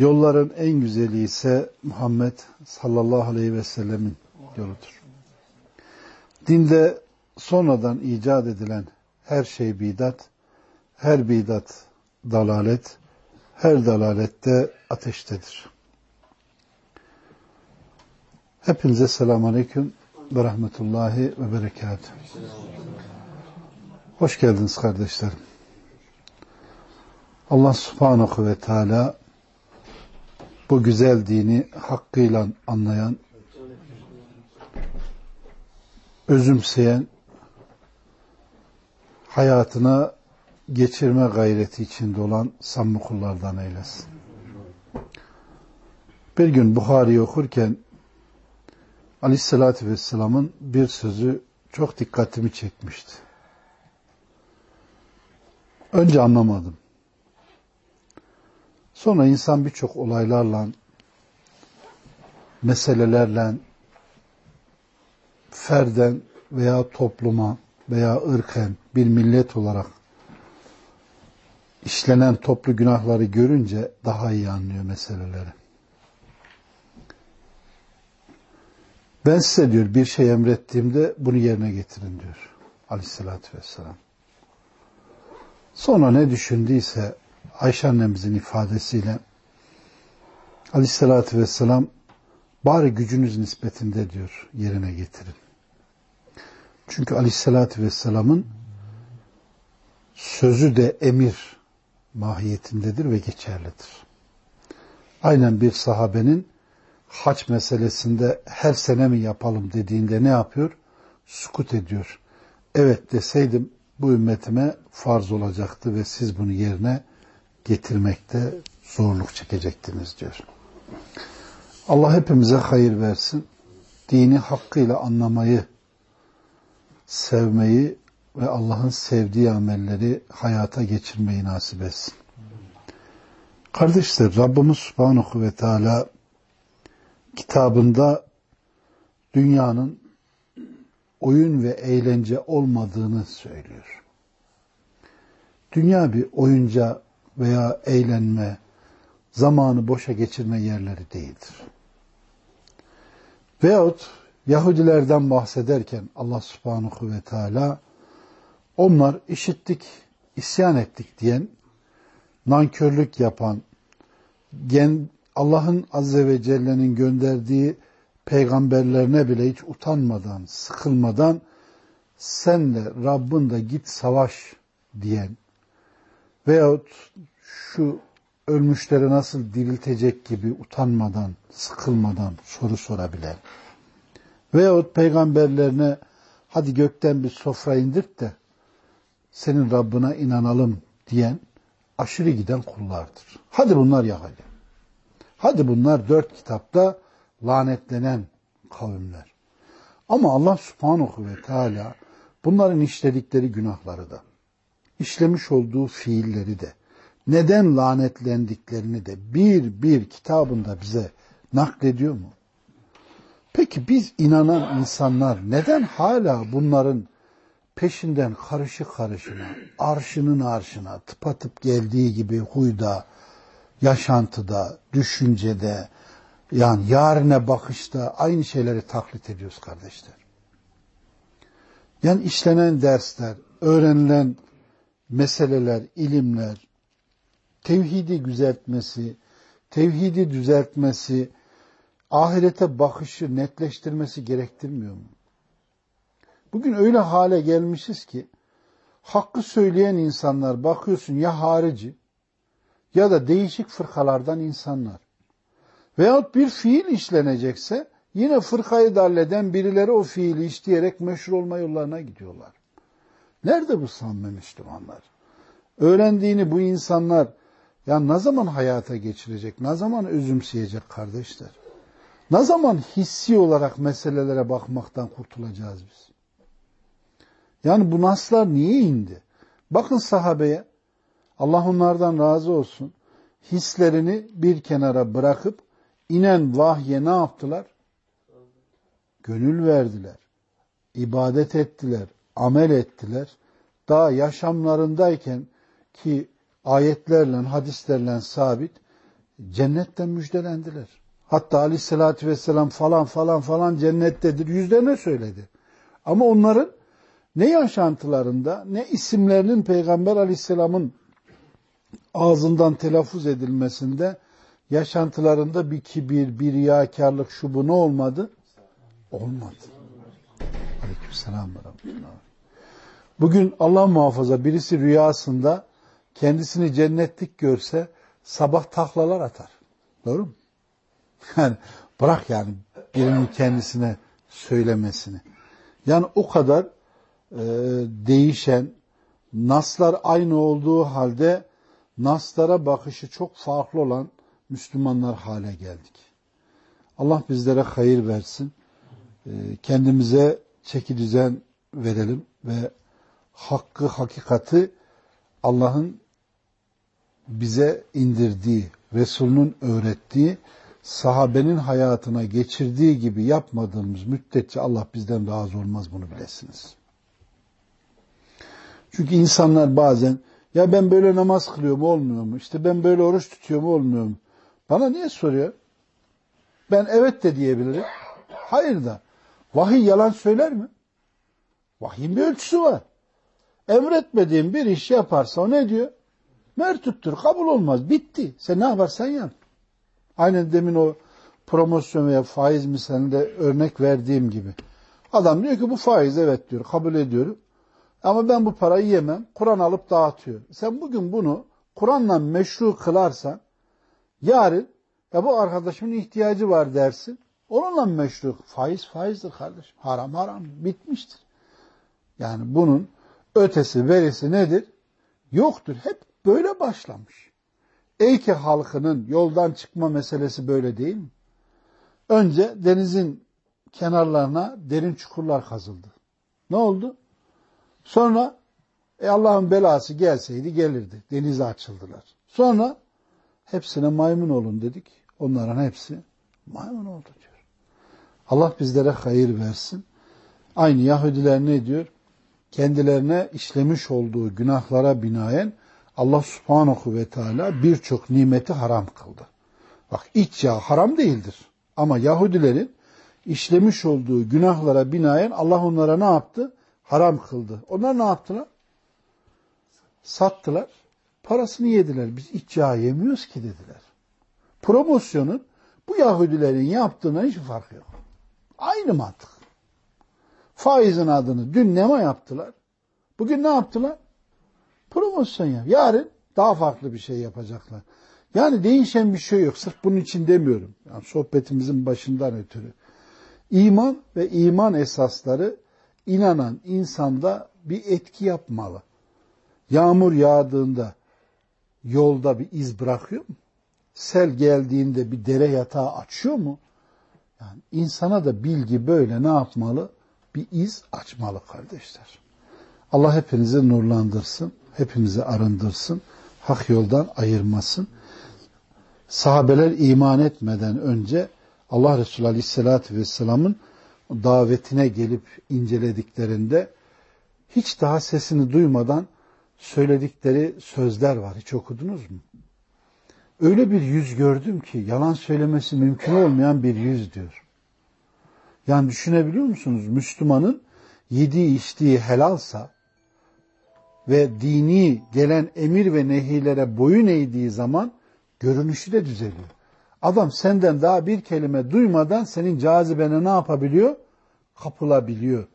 Yolların en güzeli ise Muhammed sallallahu aleyhi ve sellemin yoludur. Dinde sonradan icat edilen her şey bidat, her bidat dalalet, her dalalette ateştedir. Hepinize selamun aleyküm ve rahmetullahi ve berekatuhu. Hoş geldiniz kardeşlerim. Allah subhanahu ve teala bu güzel dini hakkıyla anlayan, özümseyen, hayatına geçirme gayreti içinde olan samimi kullardan eylesin. Bir gün Buhari okurken Aleyhisselatü Vesselam'ın bir sözü çok dikkatimi çekmişti. Önce anlamadım. Sonra insan birçok olaylarla, meselelerle, ferden veya topluma veya ırken bir millet olarak işlenen toplu günahları görünce daha iyi anlıyor meseleleri. Ben size diyor bir şey emrettiğimde bunu yerine getirin diyor aleyhissalatü vesselam. Sonra ne düşündüyse Ayşe annemizin ifadesiyle aleyhissalatü vesselam bari gücünüz nispetinde diyor yerine getirin. Çünkü aleyhissalatü vesselamın sözü de emir mahiyetindedir ve geçerlidir. Aynen bir sahabenin haç meselesinde her sene mi yapalım dediğinde ne yapıyor? Sukut ediyor. Evet deseydim bu ümmetime farz olacaktı ve siz bunu yerine getirmekte zorluk çekecektiniz diyor. Allah hepimize hayır versin. Dini hakkıyla anlamayı, sevmeyi ve Allah'ın sevdiği amelleri hayata geçirmeyi nasip etsin. Kardeşler Rabbimiz Subhanahu ve Teala kitabında dünyanın oyun ve eğlence olmadığını söylüyor. Dünya bir oyunca veya eğlenme, zamanı boşa geçirme yerleri değildir. Veyahut Yahudilerden bahsederken Allah subhanahu ve teala onlar işittik, isyan ettik diyen, nankörlük yapan, Allah'ın azze ve celle'nin gönderdiği peygamberlerine bile hiç utanmadan, sıkılmadan senle Rabbin de git savaş diyen, veyahut şu ölmüşleri nasıl diriltecek gibi utanmadan, sıkılmadan soru sorabilen veyahut peygamberlerine hadi gökten bir sofra indir de senin Rabbına inanalım diyen aşırı giden kullardır. Hadi bunlar Yahudi. Hadi bunlar dört kitapta lanetlenen kavimler. Ama Allah subhanahu ve teala bunların işledikleri günahları da işlemiş olduğu fiilleri de, neden lanetlendiklerini de bir bir kitabında bize naklediyor mu? Peki biz inanan insanlar neden hala bunların peşinden karışı karışına, arşının arşına, tıpatıp geldiği gibi huyda, yaşantıda, düşüncede, yani yarine bakışta aynı şeyleri taklit ediyoruz kardeşler. Yani işlenen dersler, öğrenilen meseleler, ilimler, tevhidi düzeltmesi, tevhidi düzeltmesi, ahirete bakışı netleştirmesi gerektirmiyor mu? Bugün öyle hale gelmişiz ki hakkı söyleyen insanlar bakıyorsun ya harici ya da değişik fırkalardan insanlar. Veyahut bir fiil işlenecekse yine fırkayı darleden birileri o fiili işleyerek meşhur olma yollarına gidiyorlar. Nerede bu samimi Müslümanlar? Öğrendiğini bu insanlar Ya ne zaman hayata geçirecek? Ne zaman özümseyecek kardeşler? Ne zaman hissi olarak meselelere bakmaktan kurtulacağız biz? Yani bu naslar niye indi? Bakın sahabeye, Allah onlardan razı olsun, hislerini bir kenara bırakıp inen vahye ne yaptılar? Gönül verdiler, ibadet ettiler, amel ettiler. Daha yaşamlarındayken ki ayetlerle, hadislerle sabit cennetten müjdelendiler. Hatta aleyhissalatü vesselam falan falan falan cennettedir yüzlerine söyledi. Ama onların ne yaşantılarında ne isimlerinin Peygamber aleyhisselamın ağzından telaffuz edilmesinde yaşantılarında bir kibir, bir riyakarlık şu bu ne olmadı? Olmadı. Aleykümselam. Bugün Allah muhafaza birisi rüyasında kendisini cennetlik görse sabah taklalar atar. Doğru mu? Yani bırak yani birinin kendisine söylemesini. Yani o kadar e, değişen, naslar aynı olduğu halde naslara bakışı çok farklı olan Müslümanlar hale geldik. Allah bizlere hayır versin. E, kendimize çeki düzen verelim ve hakkı, hakikati Allah'ın bize indirdiği, Resul'ün öğrettiği, sahabenin hayatına geçirdiği gibi yapmadığımız müddetçe Allah bizden razı olmaz bunu bilesiniz. Çünkü insanlar bazen ya ben böyle namaz kılıyorum olmuyor mu? İşte ben böyle oruç tutuyorum olmuyor mu? Bana niye soruyor? Ben evet de diyebilirim. Hayır da. Vahiy yalan söyler mi? Vahyin bir ölçüsü var. Emretmediğin bir iş yaparsa o ne diyor? Mertüptür, kabul olmaz, bitti. Sen ne yaparsan yap. Aynen demin o promosyon veya faiz misalinde örnek verdiğim gibi. Adam diyor ki bu faiz evet diyor, kabul ediyorum. Ama ben bu parayı yemem. Kur'an alıp dağıtıyor. Sen bugün bunu Kur'an'la meşru kılarsan yarın ya bu arkadaşımın ihtiyacı var dersin. Onunla meşru. Faiz faizdir kardeşim. Haram haram. Bitmiştir. Yani bunun ötesi verisi nedir? Yoktur. Hep böyle başlamış. Eyke halkının yoldan çıkma meselesi böyle değil mi? Önce denizin kenarlarına derin çukurlar kazıldı. Ne oldu? Sonra e Allah'ın belası gelseydi gelirdi. Denize açıldılar. Sonra hepsine maymun olun dedik. Onların hepsi maymun oldu diyor. Allah bizlere hayır versin. Aynı Yahudiler ne diyor? Kendilerine işlemiş olduğu günahlara binaen Allah subhanahu ve teala birçok nimeti haram kıldı. Bak iç yağ haram değildir. Ama Yahudilerin işlemiş olduğu günahlara binaen Allah onlara ne yaptı? haram kıldı. Onlar ne yaptılar? Sattılar. Parasını yediler. Biz iç yağ yemiyoruz ki dediler. Promosyonun bu Yahudilerin yaptığına hiç farkı yok. Aynı mantık. Faizin adını dün nema yaptılar. Bugün ne yaptılar? Promosyon yap. Yarın daha farklı bir şey yapacaklar. Yani değişen bir şey yok. Sırf bunun için demiyorum. Yani sohbetimizin başından ötürü. İman ve iman esasları inanan insanda bir etki yapmalı. Yağmur yağdığında yolda bir iz bırakıyor mu? Sel geldiğinde bir dere yatağı açıyor mu? Yani insana da bilgi böyle ne yapmalı? Bir iz açmalı kardeşler. Allah hepinizi nurlandırsın, hepimizi arındırsın, hak yoldan ayırmasın. Sahabeler iman etmeden önce Allah Resulü Aleyhisselatü Vesselam'ın davetine gelip incelediklerinde hiç daha sesini duymadan söyledikleri sözler var. Hiç okudunuz mu? Öyle bir yüz gördüm ki yalan söylemesi mümkün olmayan bir yüz diyor. Yani düşünebiliyor musunuz? Müslümanın yediği içtiği helalsa ve dini gelen emir ve nehilere boyun eğdiği zaman görünüşü de düzeliyor. Adam senden daha bir kelime duymadan senin cazibene ne yapabiliyor? Kapılabiliyor.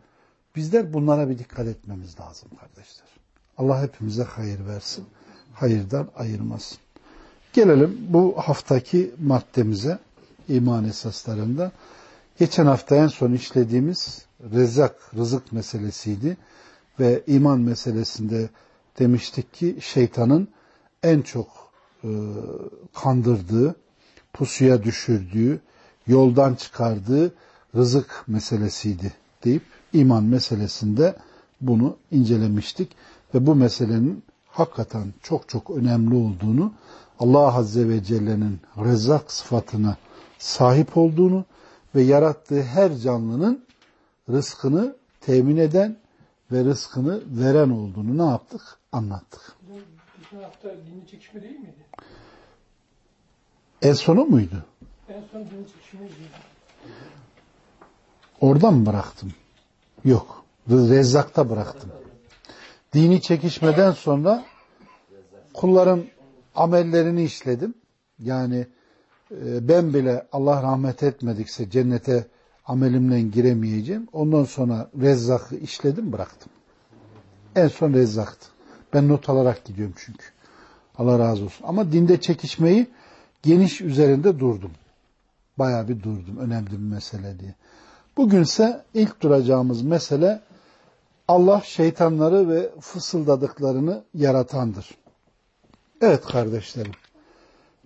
Bizler bunlara bir dikkat etmemiz lazım kardeşler. Allah hepimize hayır versin. Hayırdan ayırmasın. Gelelim bu haftaki maddemize iman esaslarında. Geçen hafta en son işlediğimiz rezak, rızık meselesiydi. Ve iman meselesinde demiştik ki şeytanın en çok e, kandırdığı, pusuya düşürdüğü, yoldan çıkardığı rızık meselesiydi deyip iman meselesinde bunu incelemiştik ve bu meselenin hakikaten çok çok önemli olduğunu, Allah Azze ve Celle'nin rezzak sıfatına sahip olduğunu ve yarattığı her canlının rızkını temin eden ve rızkını veren olduğunu ne yaptık? Anlattık. Geçen hafta dini çekişme değil miydi? En sonu muydu? En son dini çekişmeydi. Oradan mı bıraktım? Yok. Rezzak'ta bıraktım. Dini çekişmeden sonra kulların amellerini işledim. Yani ben bile Allah rahmet etmedikse cennete amelimle giremeyeceğim. Ondan sonra Rezzak'ı işledim bıraktım. En son Rezzak'tı. Ben not alarak gidiyorum çünkü. Allah razı olsun. Ama dinde çekişmeyi geniş üzerinde durdum. Bayağı bir durdum. Önemli bir mesele diye. Bugünse ilk duracağımız mesele Allah şeytanları ve fısıldadıklarını yaratandır. Evet kardeşlerim.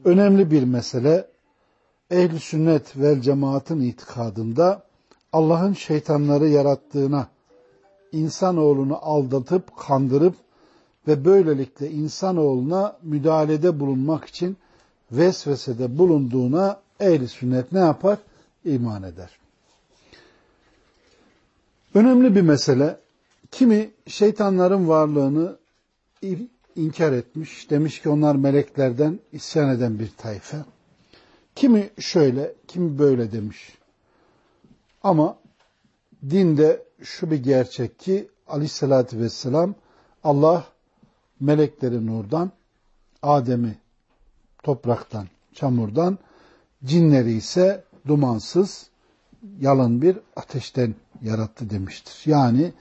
Önemli bir mesele ehli sünnet vel cemaatin itikadında Allah'ın şeytanları yarattığına, insanoğlunu aldatıp kandırıp ve böylelikle insanoğluna müdahalede bulunmak için vesvesede bulunduğuna ehli sünnet ne yapar? İman eder. Önemli bir mesele. Kimi şeytanların varlığını inkar etmiş. Demiş ki onlar meleklerden isyan eden bir tayfe. Kimi şöyle, kimi böyle demiş. Ama dinde şu bir gerçek ki aleyhissalatü vesselam Allah melekleri nurdan, Adem'i topraktan, çamurdan, cinleri ise dumansız, yalın bir ateşten yarattı demiştir. Yani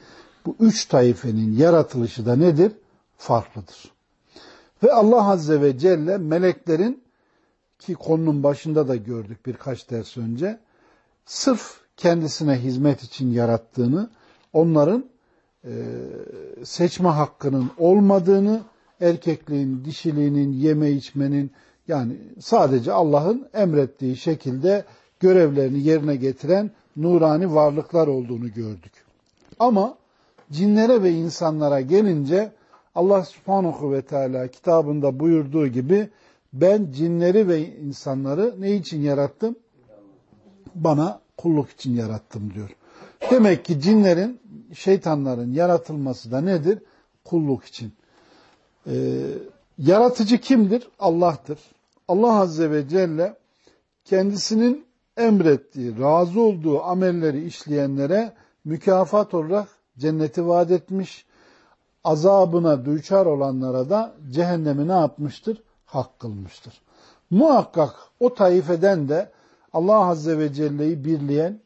bu üç taifenin yaratılışı da nedir? Farklıdır. Ve Allah Azze ve Celle meleklerin ki konunun başında da gördük birkaç ders önce sırf kendisine hizmet için yarattığını, onların e, seçme hakkının olmadığını, erkekliğin, dişiliğinin, yeme içmenin yani sadece Allah'ın emrettiği şekilde görevlerini yerine getiren nurani varlıklar olduğunu gördük. Ama cinlere ve insanlara gelince Allah subhanahu ve teala kitabında buyurduğu gibi ben cinleri ve insanları ne için yarattım? Bana kulluk için yarattım diyor. Demek ki cinlerin, şeytanların yaratılması da nedir? Kulluk için. Ee, yaratıcı kimdir? Allah'tır. Allah Azze ve Celle kendisinin emrettiği, razı olduğu amelleri işleyenlere mükafat olarak cenneti vaat etmiş, azabına düçar olanlara da cehennemi ne yapmıştır? Hak kılmıştır. Muhakkak o taifeden de Allah Azze ve Celle'yi birleyen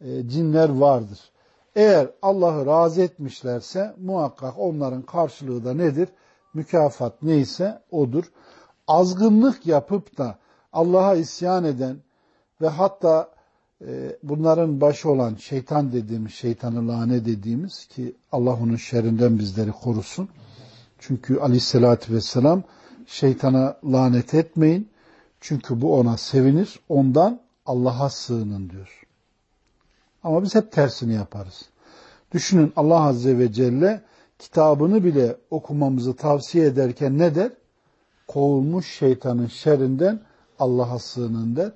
e, cinler vardır. Eğer Allah'ı razı etmişlerse muhakkak onların karşılığı da nedir? Mükafat neyse odur. Azgınlık yapıp da Allah'a isyan eden ve hatta bunların başı olan şeytan dediğimiz, şeytanı lane dediğimiz ki Allah onun şerrinden bizleri korusun. Çünkü aleyhissalatü vesselam şeytana lanet etmeyin. Çünkü bu ona sevinir. Ondan Allah'a sığının diyor. Ama biz hep tersini yaparız. Düşünün Allah Azze ve Celle kitabını bile okumamızı tavsiye ederken ne der? Kovulmuş şeytanın şerrinden Allah'a sığının der.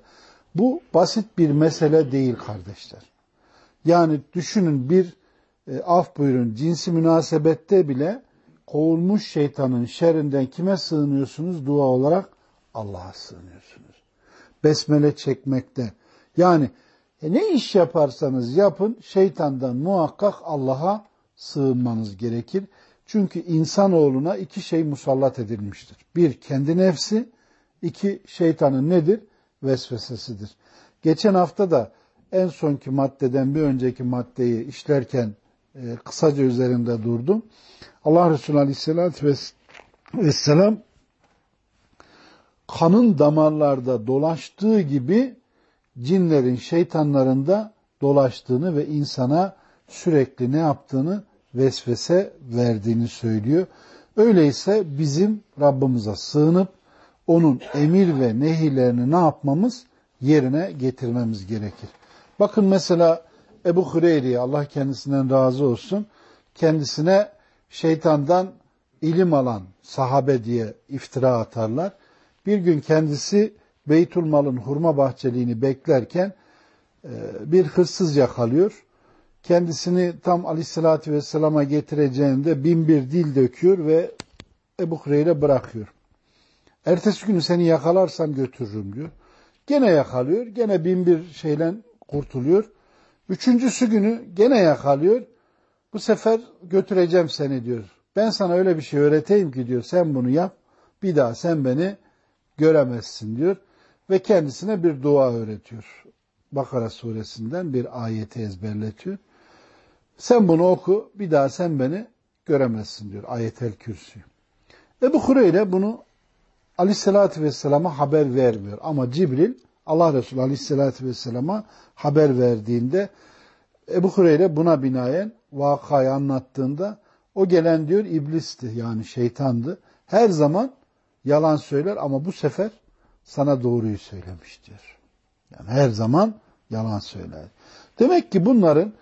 Bu basit bir mesele değil kardeşler. Yani düşünün bir e, af buyurun cinsi münasebette bile kovulmuş şeytanın şerrinden kime sığınıyorsunuz? Dua olarak Allah'a sığınıyorsunuz. Besmele çekmekte. Yani e, ne iş yaparsanız yapın şeytandan muhakkak Allah'a sığınmanız gerekir. Çünkü insanoğluna iki şey musallat edilmiştir. Bir kendi nefsi, iki şeytanın nedir? Vesvesesidir. Geçen hafta da en sonki maddeden bir önceki maddeyi işlerken e, kısaca üzerinde durdum. Allah Resulü Aleyhisselatü Vesselam kanın damarlarda dolaştığı gibi cinlerin, şeytanların da dolaştığını ve insana sürekli ne yaptığını vesvese verdiğini söylüyor. Öyleyse bizim Rabbimize sığınıp onun emir ve nehilerini ne yapmamız? Yerine getirmemiz gerekir. Bakın mesela Ebu Hureyre'ye Allah kendisinden razı olsun kendisine şeytandan ilim alan sahabe diye iftira atarlar. Bir gün kendisi Beytülmal'ın hurma bahçeliğini beklerken e, bir hırsız yakalıyor. Kendisini tam aleyhissalatü vesselama getireceğinde bin bir dil döküyor ve Ebu Hureyre bırakıyor. Ertesi günü seni yakalarsam götürürüm diyor. Gene yakalıyor. Gene bin bir şeyle kurtuluyor. Üçüncüsü günü gene yakalıyor. Bu sefer götüreceğim seni diyor. Ben sana öyle bir şey öğreteyim ki diyor. Sen bunu yap. Bir daha sen beni göremezsin diyor. Ve kendisine bir dua öğretiyor. Bakara suresinden bir ayeti ezberletiyor. Sen bunu oku. Bir daha sen beni göremezsin diyor. Ayetel Kürsü. Ebu Hureyre bunu Aleyhisselatü Vesselam'a haber vermiyor. Ama Cibril Allah Resulü Aleyhisselatü Vesselam'a haber verdiğinde Ebu Hureyre buna binaen vakayı anlattığında o gelen diyor iblisti yani şeytandı. Her zaman yalan söyler ama bu sefer sana doğruyu söylemiş diyor. Yani her zaman yalan söyler. Demek ki bunların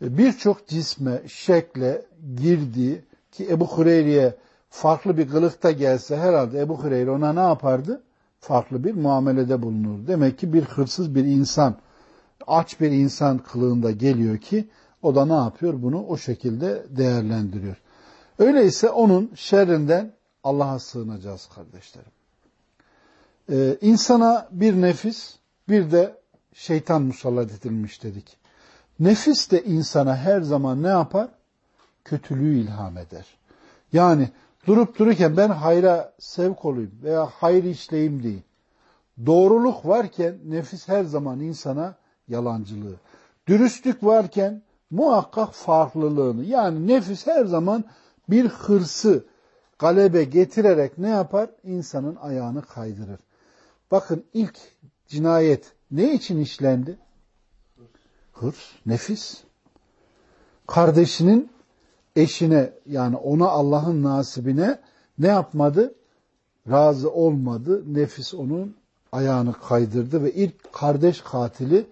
birçok cisme, şekle girdiği ki Ebu Hureyre'ye farklı bir kılıkta gelse herhalde Ebu Hureyre ona ne yapardı? Farklı bir muamelede bulunur. Demek ki bir hırsız bir insan, aç bir insan kılığında geliyor ki o da ne yapıyor? Bunu o şekilde değerlendiriyor. Öyleyse onun şerrinden Allah'a sığınacağız kardeşlerim. Ee, insana bir nefis, bir de şeytan musallat edilmiş dedik. Nefis de insana her zaman ne yapar? Kötülüğü ilham eder. Yani durup dururken ben hayra sevk olayım veya hayır işleyeyim değil. Doğruluk varken nefis her zaman insana yalancılığı. Dürüstlük varken muhakkak farklılığını yani nefis her zaman bir hırsı galebe getirerek ne yapar? İnsanın ayağını kaydırır. Bakın ilk cinayet ne için işlendi? Hırs, nefis. Kardeşinin eşine yani ona Allah'ın nasibine ne yapmadı? Razı olmadı. Nefis onun ayağını kaydırdı ve ilk kardeş katili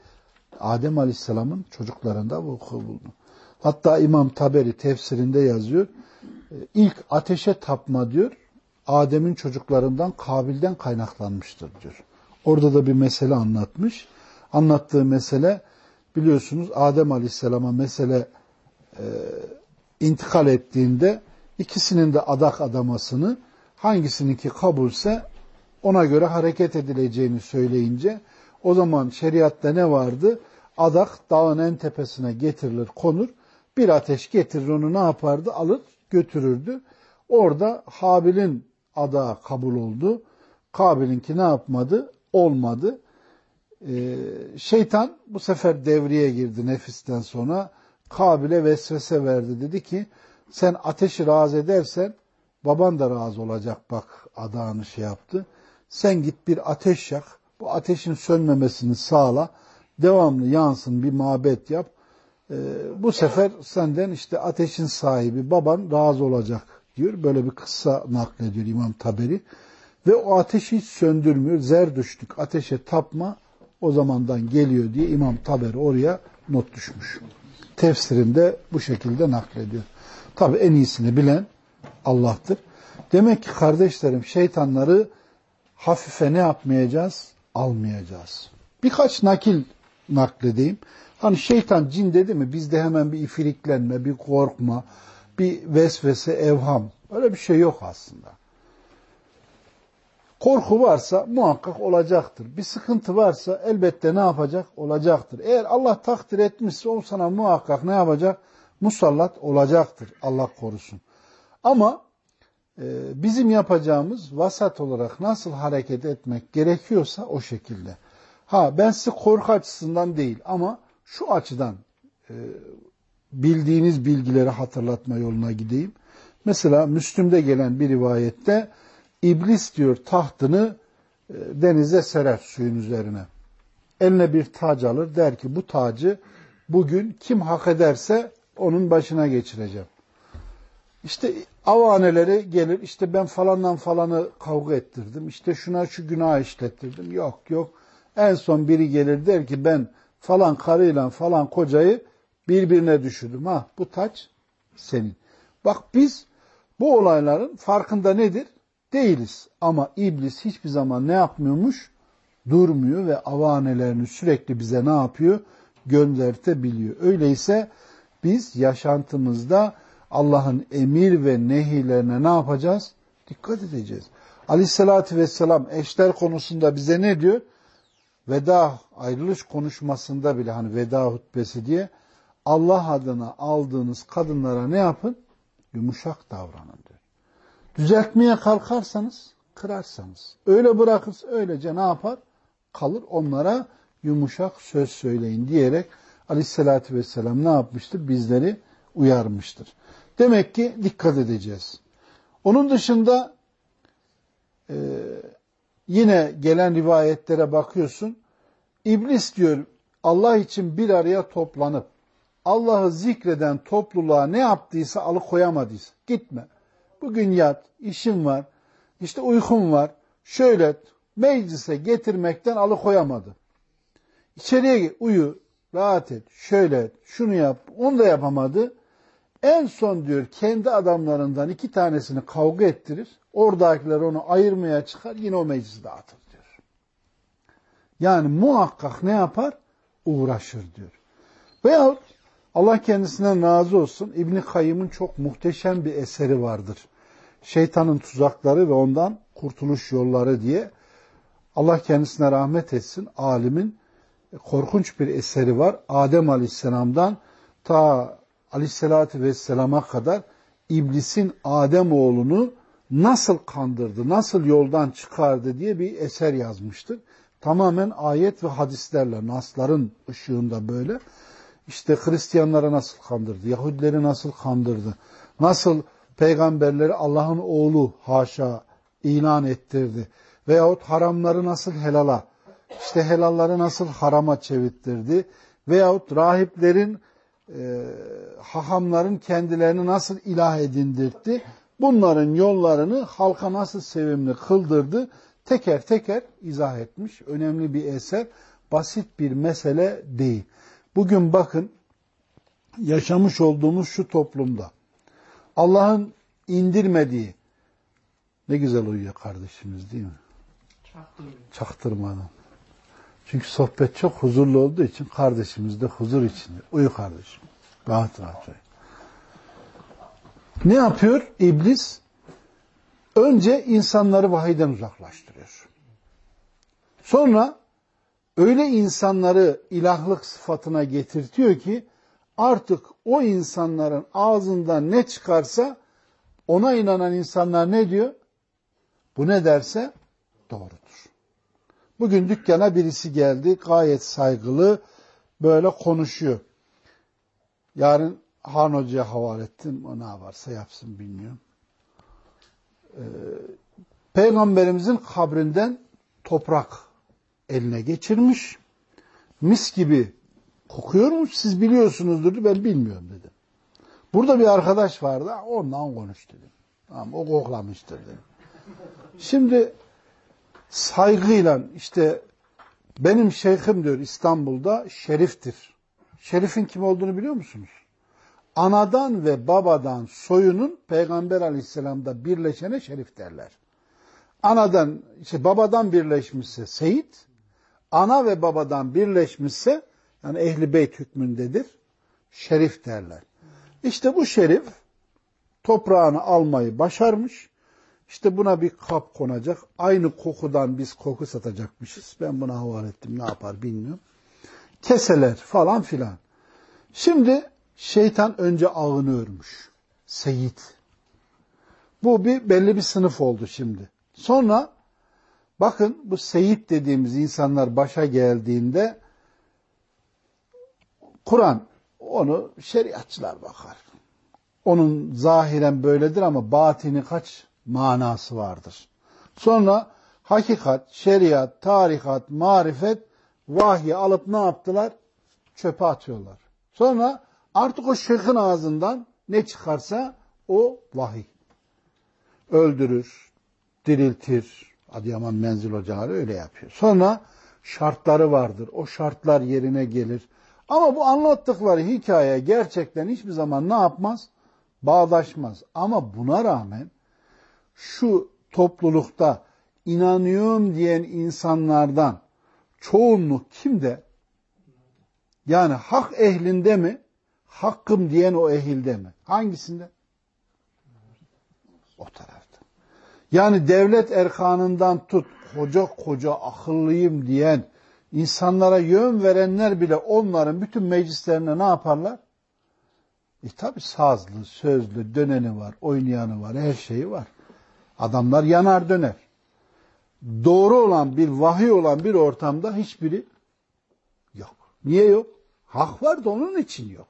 Adem Aleyhisselam'ın çocuklarında vuku buldu. Hatta İmam Taberi tefsirinde yazıyor. E, ilk ateşe tapma diyor. Adem'in çocuklarından Kabil'den kaynaklanmıştır diyor. Orada da bir mesele anlatmış. Anlattığı mesele biliyorsunuz Adem Aleyhisselam'a mesele e, intikal ettiğinde ikisinin de adak adamasını hangisininki kabulse ona göre hareket edileceğini söyleyince o zaman şeriatta ne vardı? Adak dağın en tepesine getirilir, konur. Bir ateş getirir onu ne yapardı? Alır götürürdü. Orada Habil'in adağı kabul oldu. Kabil'inki ne yapmadı? Olmadı. Ee, şeytan bu sefer devreye girdi nefisten sonra. Kabil'e vesvese verdi. Dedi ki sen ateşi razı edersen baban da razı olacak bak adağını şey yaptı. Sen git bir ateş yak. Bu ateşin sönmemesini sağla. Devamlı yansın bir mabet yap. Ee, bu sefer senden işte ateşin sahibi baban razı olacak diyor. Böyle bir kıssa naklediyor İmam Taberi. Ve o ateşi hiç söndürmüyor. Zer düştük ateşe tapma o zamandan geliyor diye İmam Taberi oraya not düşmüş tefsirinde bu şekilde naklediyor. Tabi en iyisini bilen Allah'tır. Demek ki kardeşlerim şeytanları hafife ne yapmayacağız? Almayacağız. Birkaç nakil nakledeyim. Hani şeytan cin dedi mi bizde hemen bir ifiriklenme, bir korkma, bir vesvese, evham. Öyle bir şey yok aslında. Korku varsa muhakkak olacaktır. Bir sıkıntı varsa elbette ne yapacak? Olacaktır. Eğer Allah takdir etmişse o sana muhakkak ne yapacak? Musallat olacaktır. Allah korusun. Ama e, bizim yapacağımız vasat olarak nasıl hareket etmek gerekiyorsa o şekilde. Ha ben size korku açısından değil ama şu açıdan e, bildiğiniz bilgileri hatırlatma yoluna gideyim. Mesela Müslüm'de gelen bir rivayette İblis diyor tahtını e, denize serer suyun üzerine. Eline bir tac alır der ki bu tacı bugün kim hak ederse onun başına geçireceğim. İşte avaneleri gelir, işte ben falandan falanı kavga ettirdim, işte şuna şu günah işlettirdim. Yok yok. En son biri gelir der ki ben falan karıyla falan kocayı birbirine düşürdüm. Ha bu taç senin. Bak biz bu olayların farkında nedir? Değiliz. Ama iblis hiçbir zaman ne yapmıyormuş? Durmuyor ve avanelerini sürekli bize ne yapıyor? Göndertebiliyor. Öyleyse biz yaşantımızda Allah'ın emir ve nehilerine ne yapacağız? Dikkat edeceğiz. Aleyhissalatü vesselam eşler konusunda bize ne diyor? Veda, ayrılış konuşmasında bile hani veda hutbesi diye Allah adına aldığınız kadınlara ne yapın? Yumuşak davranın diyor. Düzeltmeye kalkarsanız kırarsanız. Öyle bırakırsa öylece ne yapar? Kalır onlara yumuşak söz söyleyin diyerek aleyhissalatü vesselam ne yapmıştır? Bizleri uyarmıştır. Demek ki dikkat edeceğiz. Onun dışında e, yine gelen rivayetlere bakıyorsun. İblis diyor Allah için bir araya toplanıp Allah'ı zikreden topluluğa ne yaptıysa alıkoyamadıysa gitme. Bugün yat, işim var, işte uykum var, şöyle meclise getirmekten alıkoyamadı. İçeriye uyu, rahat et, şöyle et, şunu yap, onu da yapamadı. En son diyor kendi adamlarından iki tanesini kavga ettirir. Oradakiler onu ayırmaya çıkar yine o meclisi dağıtır diyor. Yani muhakkak ne yapar? Uğraşır diyor. Veyahut Allah kendisinden razı olsun İbni Kayyım'ın çok muhteşem bir eseri vardır. Şeytanın tuzakları ve ondan kurtuluş yolları diye Allah kendisine rahmet etsin alimin korkunç bir eseri var. Adem Aleyhisselam'dan ta Aleyhisselatü Vesselam'a kadar iblisin Adem oğlunu nasıl kandırdı, nasıl yoldan çıkardı diye bir eser yazmıştır. Tamamen ayet ve hadislerle, nasların ışığında böyle. İşte Hristiyanlara nasıl kandırdı, Yahudileri nasıl kandırdı, nasıl peygamberleri Allah'ın oğlu haşa ilan ettirdi veyahut haramları nasıl helala, işte helalları nasıl harama çevirttirdi veyahut rahiplerin, e, hahamların kendilerini nasıl ilah edindirdi, bunların yollarını halka nasıl sevimli kıldırdı, teker teker izah etmiş. Önemli bir eser, basit bir mesele değil. Bugün bakın yaşamış olduğumuz şu toplumda Allah'ın indirmediği ne güzel uyuyor kardeşimiz değil mi? Çaktırmadan. Çaktırmadan. Çünkü sohbet çok huzurlu olduğu için kardeşimiz de huzur içinde. Uyu kardeşim. Rahat rahat uyu. Ne yapıyor iblis? Önce insanları vahiyden uzaklaştırıyor. Sonra öyle insanları ilahlık sıfatına getirtiyor ki artık o insanların ağzından ne çıkarsa ona inanan insanlar ne diyor? Bu ne derse doğrudur. Bugün dükkana birisi geldi gayet saygılı böyle konuşuyor. Yarın Han Hoca'ya havale ettim. O ne varsa yapsın bilmiyorum. Ee, Peygamberimizin kabrinden toprak eline geçirmiş. Mis gibi kokuyormuş siz biliyorsunuzdur ben bilmiyorum dedim. Burada bir arkadaş vardı ondan konuş dedim. Tamam, o koklamıştır dedim. Şimdi saygıyla işte benim şeyhim diyor İstanbul'da şeriftir. Şerifin kim olduğunu biliyor musunuz? Anadan ve babadan soyunun Peygamber aleyhisselamda birleşene şerif derler. Anadan, işte babadan birleşmişse Seyit, ana ve babadan birleşmişse yani ehli beyt hükmündedir. Şerif derler. İşte bu şerif toprağını almayı başarmış. İşte buna bir kap konacak. Aynı kokudan biz koku satacakmışız. Ben buna havale ettim. Ne yapar bilmiyorum. Keseler falan filan. Şimdi şeytan önce ağını örmüş. Seyit. Bu bir belli bir sınıf oldu şimdi. Sonra bakın bu seyit dediğimiz insanlar başa geldiğinde Kur'an onu şeriatçılar bakar. Onun zahiren böyledir ama batini kaç manası vardır. Sonra hakikat, şeriat, tarikat, marifet, vahyi alıp ne yaptılar? Çöpe atıyorlar. Sonra artık o şeyhin ağzından ne çıkarsa O vahiy. Öldürür, diriltir. Adıyaman Menzil Hocaları öyle yapıyor. Sonra şartları vardır. O şartlar yerine gelir. Ama bu anlattıkları hikaye gerçekten hiçbir zaman ne yapmaz? Bağdaşmaz. Ama buna rağmen şu toplulukta inanıyorum diyen insanlardan çoğunluk kimde? Yani hak ehlinde mi? Hakkım diyen o ehilde mi? Hangisinde? O tarafta. Yani devlet erkanından tut, koca koca akıllıyım diyen, insanlara yön verenler bile onların bütün meclislerine ne yaparlar? E tabi sazlı, sözlü, döneni var, oynayanı var, her şeyi var. Adamlar yanar döner. Doğru olan bir vahiy olan bir ortamda hiçbiri yok. Niye yok? Hak var da onun için yok.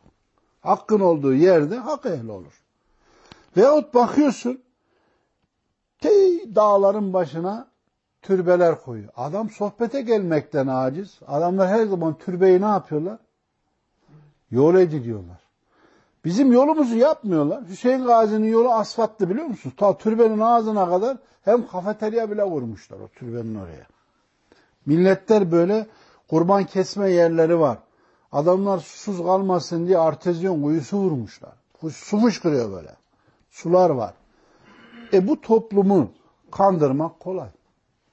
Hakkın olduğu yerde hak ehli olur. Veyahut bakıyorsun tey dağların başına türbeler koyuyor. Adam sohbete gelmekten aciz. Adamlar her zaman türbeyi ne yapıyorlar? Yol ediliyorlar. Bizim yolumuzu yapmıyorlar. Hüseyin Gazi'nin yolu asfalttı biliyor musunuz? Ta türbenin ağzına kadar hem kafeterya bile vurmuşlar o türbenin oraya. Milletler böyle kurban kesme yerleri var. Adamlar susuz kalmasın diye artezyon kuyusu vurmuşlar. Su fışkırıyor böyle. Sular var. E bu toplumu kandırmak kolay.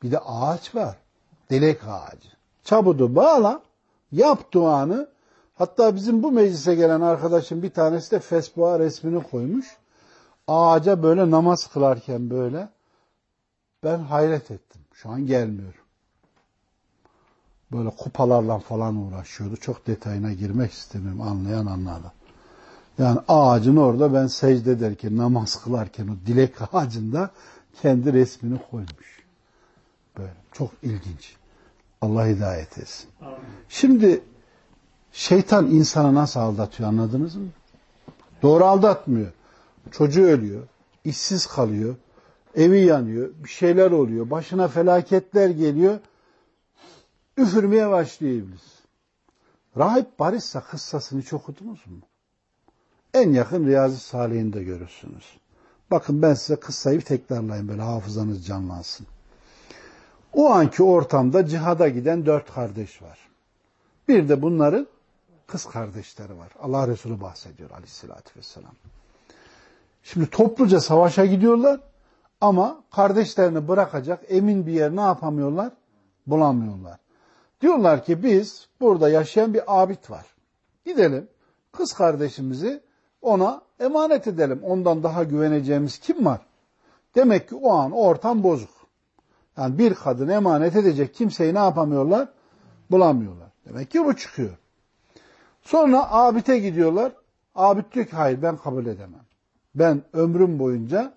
Bir de ağaç var. Dilek ağacı. Çabudu bağla, yap duanı. Hatta bizim bu meclise gelen arkadaşın bir tanesi de Facebook'a resmini koymuş. Ağaca böyle namaz kılarken böyle ben hayret ettim. Şu an gelmiyor. Böyle kupalarla falan uğraşıyordu. Çok detayına girmek istemiyorum. Anlayan anladı. Yani ağacın orada ben secde ederken, namaz kılarken o dilek ağacında kendi resmini koymuş. Çok ilginç. Allah hidayet etsin. Amin. Şimdi şeytan insanı nasıl aldatıyor anladınız mı? Doğru aldatmıyor. Çocuğu ölüyor, işsiz kalıyor, evi yanıyor, bir şeyler oluyor, başına felaketler geliyor. Üfürmeye başlıyor iblis. Rahip Barissa kıssasını hiç okudunuz mu? En yakın Riyazi Salih'inde görürsünüz. Bakın ben size kıssayı tekrarlayayım böyle hafızanız canlansın. O anki ortamda cihada giden dört kardeş var. Bir de bunların kız kardeşleri var. Allah Resulü bahsediyor aleyhissalatü vesselam. Şimdi topluca savaşa gidiyorlar ama kardeşlerini bırakacak emin bir yer ne yapamıyorlar? Bulamıyorlar. Diyorlar ki biz burada yaşayan bir abid var. Gidelim kız kardeşimizi ona emanet edelim. Ondan daha güveneceğimiz kim var? Demek ki o an ortam bozuk. Yani bir kadın emanet edecek kimseyi ne yapamıyorlar? Bulamıyorlar. Demek ki bu çıkıyor. Sonra abite gidiyorlar. Abit diyor ki hayır ben kabul edemem. Ben ömrüm boyunca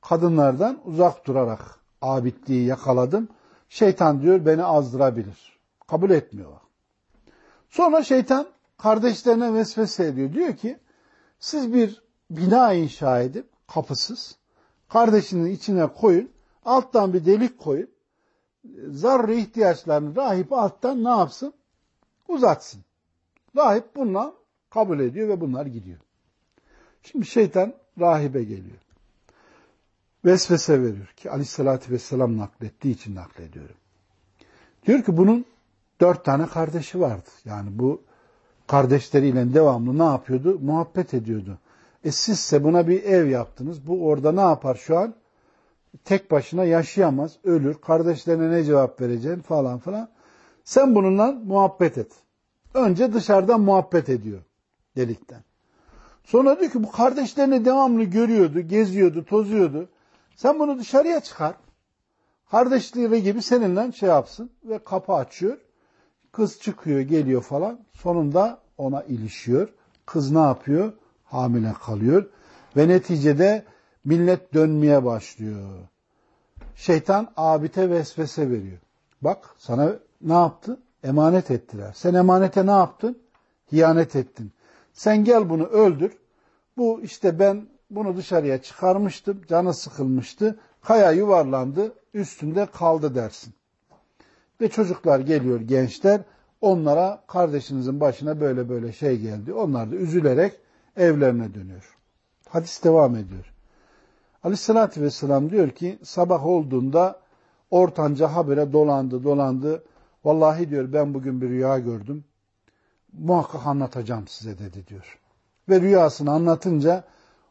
kadınlardan uzak durarak abitliği yakaladım. Şeytan diyor beni azdırabilir. Kabul etmiyorlar. Sonra şeytan kardeşlerine vesvese ediyor. Diyor ki siz bir bina inşa edip kapısız kardeşinin içine koyun. Alttan bir delik koyun. Zarrı ihtiyaçlarını rahip alttan ne yapsın? Uzatsın. Rahip bununla kabul ediyor ve bunlar gidiyor. Şimdi şeytan rahibe geliyor. Vesvese veriyor ki aleyhissalatü vesselam naklettiği için naklediyorum. Diyor ki bunun dört tane kardeşi vardı. Yani bu kardeşleriyle devamlı ne yapıyordu? Muhabbet ediyordu. E sizse buna bir ev yaptınız. Bu orada ne yapar şu an? Tek başına yaşayamaz, ölür. Kardeşlerine ne cevap vereceksin falan falan. Sen bununla muhabbet et. Önce dışarıdan muhabbet ediyor delikten. Sonra diyor ki bu kardeşlerini devamlı görüyordu, geziyordu, tozuyordu. Sen bunu dışarıya çıkar. Kardeşleri gibi seninle şey yapsın ve kapı açıyor. Kız çıkıyor, geliyor falan. Sonunda ona ilişiyor. Kız ne yapıyor? Hamile kalıyor. Ve neticede millet dönmeye başlıyor. Şeytan abite vesvese veriyor. Bak sana ne yaptı? Emanet ettiler. Sen emanete ne yaptın? Hiyanet ettin. Sen gel bunu öldür. Bu işte ben bunu dışarıya çıkarmıştım. Canı sıkılmıştı. Kaya yuvarlandı. Üstünde kaldı dersin. Ve çocuklar geliyor gençler. Onlara kardeşinizin başına böyle böyle şey geldi. Onlar da üzülerek evlerine dönüyor. Hadis devam ediyor. Aleyhissalatü vesselam diyor ki sabah olduğunda ortanca habere dolandı dolandı. Vallahi diyor ben bugün bir rüya gördüm. Muhakkak anlatacağım size dedi diyor. Ve rüyasını anlatınca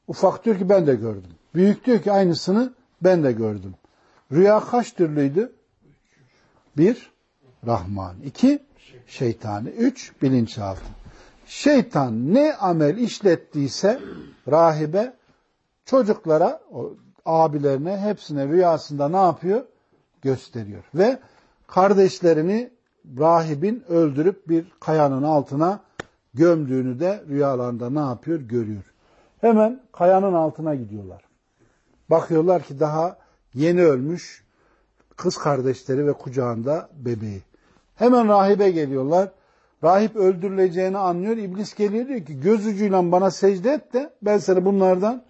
ufak diyor ki ben de gördüm. Büyük diyor ki aynısını ben de gördüm. Rüya kaç türlüydü? Bir, Rahman. iki şeytani. Üç, bilinçaltı. Şeytan ne amel işlettiyse rahibe çocuklara, abilerine hepsine rüyasında ne yapıyor? Gösteriyor. Ve kardeşlerini rahibin öldürüp bir kayanın altına gömdüğünü de rüyalarında ne yapıyor? Görüyor. Hemen kayanın altına gidiyorlar. Bakıyorlar ki daha yeni ölmüş kız kardeşleri ve kucağında bebeği. Hemen rahibe geliyorlar. Rahip öldürüleceğini anlıyor. İblis geliyor diyor ki göz ucuyla bana secde et de ben seni bunlardan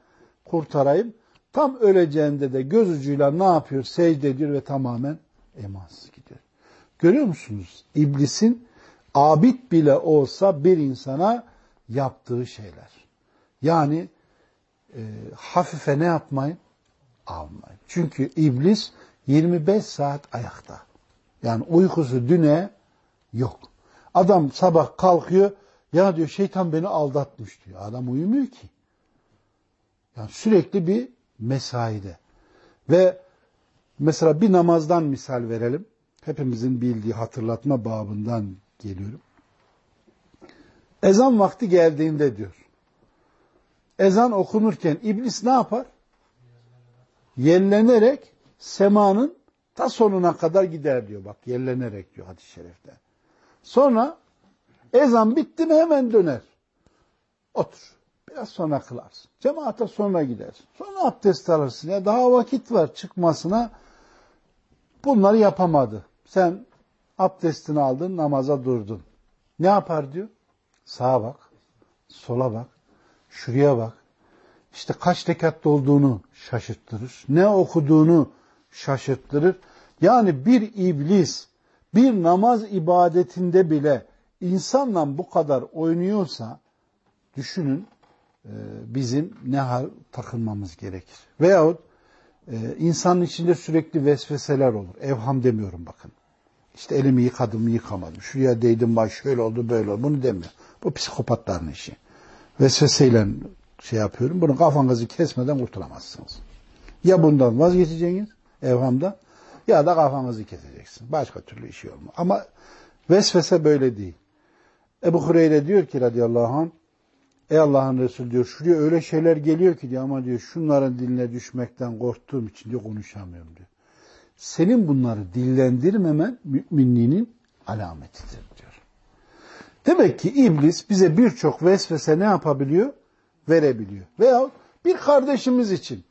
kurtarayım. Tam öleceğinde de göz ucuyla ne yapıyor? Secde ediyor ve tamamen emansız gidiyor. Görüyor musunuz? İblisin abid bile olsa bir insana yaptığı şeyler. Yani e, hafife ne yapmayın? Almayın. Çünkü iblis 25 saat ayakta. Yani uykusu düne yok. Adam sabah kalkıyor, ya diyor şeytan beni aldatmış diyor. Adam uyumuyor ki. Yani sürekli bir mesaide. Ve mesela bir namazdan misal verelim. Hepimizin bildiği hatırlatma babından geliyorum. Ezan vakti geldiğinde diyor. Ezan okunurken iblis ne yapar? Yellenerek semanın ta sonuna kadar gider diyor. Bak yellenerek diyor hadis-i şerifte. Sonra ezan bitti mi hemen döner. Otur. Biraz sonra kılarsın. Cemaate sonra gidersin. Sonra abdest alırsın. Ya daha vakit var çıkmasına. Bunları yapamadı. Sen abdestini aldın, namaza durdun. Ne yapar diyor? Sağa bak, sola bak, şuraya bak. İşte kaç rekatta olduğunu şaşırttırır. Ne okuduğunu şaşırttırır. Yani bir iblis bir namaz ibadetinde bile insanla bu kadar oynuyorsa düşünün bizim ne hal takılmamız gerekir. Veyahut e, insanın içinde sürekli vesveseler olur. Evham demiyorum bakın. İşte elimi yıkadım yıkamadım. Şuraya değdim baş şöyle oldu böyle oldu. Bunu demiyor. Bu psikopatların işi. Vesveseyle şey yapıyorum. Bunu kafanızı kesmeden kurtulamazsınız. Ya bundan vazgeçeceksiniz evhamda ya da kafanızı keseceksin. Başka türlü işi olmaz. Ama vesvese böyle değil. Ebu Hureyre diyor ki radıyallahu anh Ey Allah'ın Resulü diyor şuraya öyle şeyler geliyor ki diyor ama diyor şunların diline düşmekten korktuğum için diyor konuşamıyorum diyor. Senin bunları dillendirmemen müminliğinin alametidir diyor. Demek ki iblis bize birçok vesvese ne yapabiliyor? Verebiliyor. Veya bir kardeşimiz için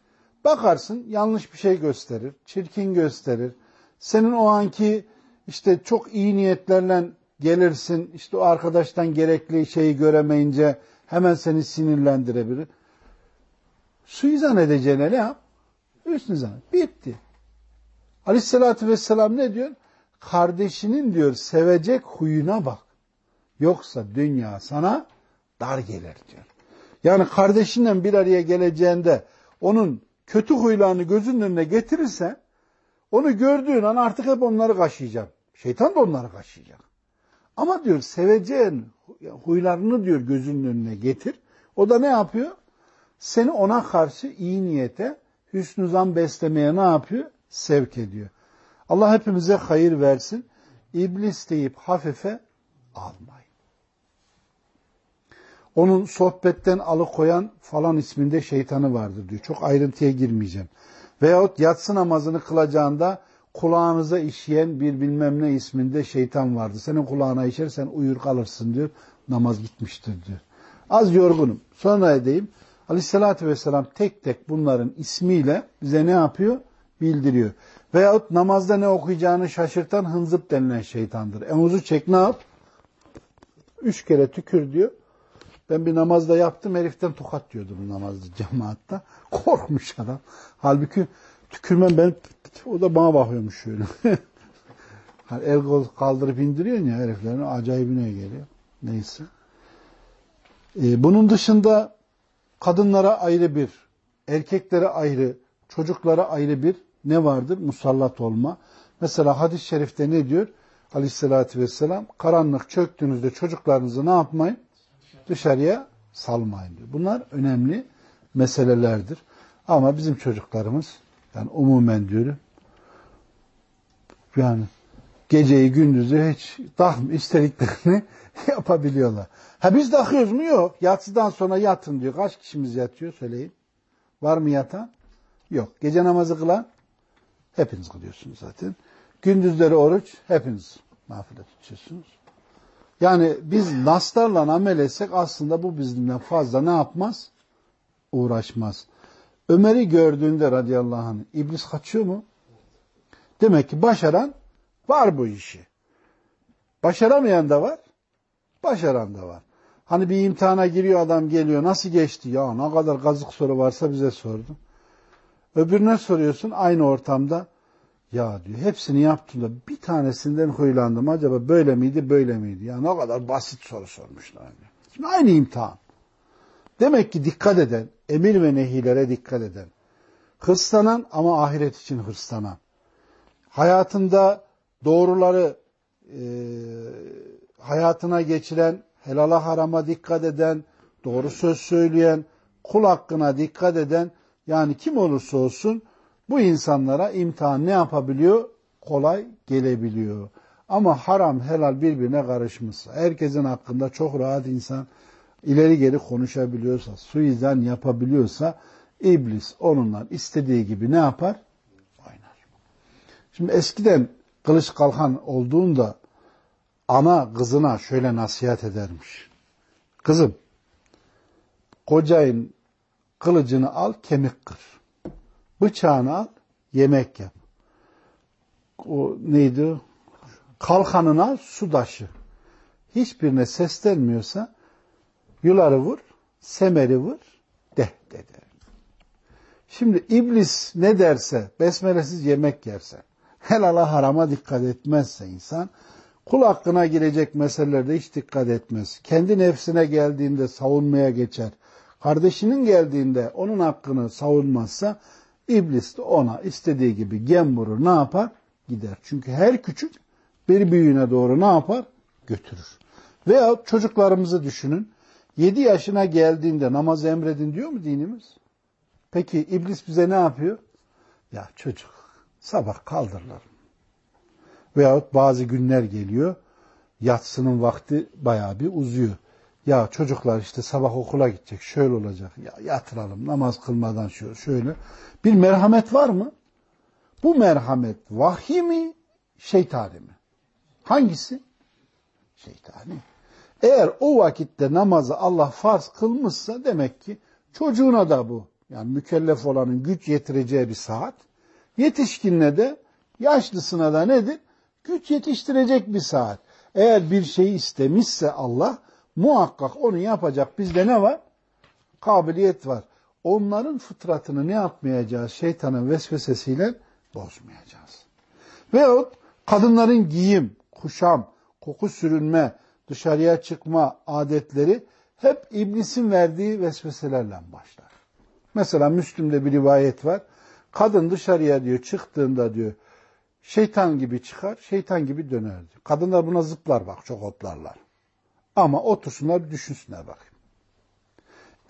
bakarsın yanlış bir şey gösterir, çirkin gösterir. Senin o anki işte çok iyi niyetlerle gelirsin, işte o arkadaştan gerekli şeyi göremeyince hemen seni sinirlendirebilir. Suizan edeceğine ne yap? Üstün zan. Bitti. Aleyhissalatü vesselam ne diyor? Kardeşinin diyor sevecek huyuna bak. Yoksa dünya sana dar gelir diyor. Yani kardeşinle bir araya geleceğinde onun kötü huylarını gözünün önüne getirirse onu gördüğün an artık hep onları kaşıyacak. Şeytan da onları kaşıyacak. Ama diyor seveceğin huylarını diyor gözünün önüne getir. O da ne yapıyor? Seni ona karşı iyi niyete, hüsnü zan beslemeye ne yapıyor? Sevk ediyor. Allah hepimize hayır versin. İblis deyip hafife almayın. Onun sohbetten alıkoyan falan isminde şeytanı vardır diyor. Çok ayrıntıya girmeyeceğim. Veyahut yatsı namazını kılacağında kulağınıza işleyen bir bilmem ne isminde şeytan vardı. Senin kulağına işer sen uyur kalırsın diyor. Namaz gitmiştir diyor. Az yorgunum. Sonra edeyim. Aleyhissalatü vesselam tek tek bunların ismiyle bize ne yapıyor? Bildiriyor. Veyahut namazda ne okuyacağını şaşırtan hınzıp denilen şeytandır. Emuzu çek ne yap? Üç kere tükür diyor. Ben bir namazda yaptım heriften tokat diyordum namazda cemaatta. Korkmuş adam. Halbuki tükürmem ben o da bana bakıyormuş şöyle. hani el kol kaldırıp indiriyorsun ya heriflerin acayibine geliyor. Neyse. Ee, bunun dışında kadınlara ayrı bir, erkeklere ayrı, çocuklara ayrı bir ne vardır? Musallat olma. Mesela hadis-i şerifte ne diyor? Aleyhissalatü vesselam karanlık çöktüğünüzde çocuklarınızı ne yapmayın? Dışarıya salmayın diyor. Bunlar önemli meselelerdir. Ama bizim çocuklarımız yani umumen diyorum yani geceyi gündüzü hiç dahm istediklerini yapabiliyorlar. Ha biz takıyoruz mu? Yok. Yatsıdan sonra yatın diyor. Kaç kişimiz yatıyor söyleyin. Var mı yatan? Yok. Gece namazı kılan? Hepiniz kılıyorsunuz zaten. Gündüzleri oruç hepiniz nafile tutuyorsunuz. Yani biz naslarla amel etsek aslında bu bizimle fazla ne yapmaz? Uğraşmaz. Ömer'i gördüğünde radıyallahu anh iblis kaçıyor mu? Demek ki başaran var bu işi. Başaramayan da var, başaran da var. Hani bir imtihana giriyor adam geliyor nasıl geçti ya ne kadar kazık soru varsa bize sordu. Öbürüne soruyorsun aynı ortamda ya diyor hepsini yaptım da bir tanesinden huylandım acaba böyle miydi böyle miydi ya ne kadar basit soru sormuşlar. Şimdi aynı imtihan. Demek ki dikkat eden, emir ve nehilere dikkat eden, hırslanan ama ahiret için hırslanan, hayatında doğruları e, hayatına geçiren, helala harama dikkat eden, doğru söz söyleyen, kul hakkına dikkat eden, yani kim olursa olsun bu insanlara imtihan ne yapabiliyor? Kolay gelebiliyor. Ama haram helal birbirine karışmışsa, herkesin hakkında çok rahat insan ileri geri konuşabiliyorsa, suizan yapabiliyorsa, iblis onunla istediği gibi ne yapar? Oynar. Şimdi eskiden kılıç kalkan olduğunda ana kızına şöyle nasihat edermiş. Kızım, kocayın kılıcını al, kemik kır. Bıçağını al, yemek yap. O neydi? Kalkanını al, su daşı. Hiçbirine seslenmiyorsa yuları vur, semeri vur, de dedi. Şimdi iblis ne derse, besmelesiz yemek yerse, helala harama dikkat etmezse insan, kul hakkına girecek meselelerde hiç dikkat etmez. Kendi nefsine geldiğinde savunmaya geçer. Kardeşinin geldiğinde onun hakkını savunmazsa, iblis de ona istediği gibi gem vurur, ne yapar? Gider. Çünkü her küçük bir büyüğüne doğru ne yapar? Götürür. Veya çocuklarımızı düşünün. 7 yaşına geldiğinde namaz emredin diyor mu dinimiz? Peki iblis bize ne yapıyor? Ya çocuk sabah kaldırırlar. Veyahut bazı günler geliyor. Yatsının vakti bayağı bir uzuyor. Ya çocuklar işte sabah okula gidecek. Şöyle olacak. Ya yatıralım namaz kılmadan şöyle. şöyle. Bir merhamet var mı? Bu merhamet vahiy mi? Şeytani mi? Hangisi? Şeytani. Eğer o vakitte namazı Allah farz kılmışsa demek ki çocuğuna da bu yani mükellef olanın güç yetireceği bir saat, yetişkinle de yaşlısına da nedir? Güç yetiştirecek bir saat. Eğer bir şeyi istemişse Allah muhakkak onu yapacak. Bizde ne var? Kabiliyet var. Onların fıtratını ne yapmayacağız? Şeytanın vesvesesiyle bozmayacağız. Veyahut kadınların giyim, kuşam, koku sürünme, dışarıya çıkma adetleri hep iblisin verdiği vesveselerle başlar. Mesela Müslüm'de bir rivayet var. Kadın dışarıya diyor çıktığında diyor şeytan gibi çıkar, şeytan gibi döner diyor. Kadınlar buna zıplar bak çok hoplarlar. Ama otursunlar bir düşünsünler bakayım.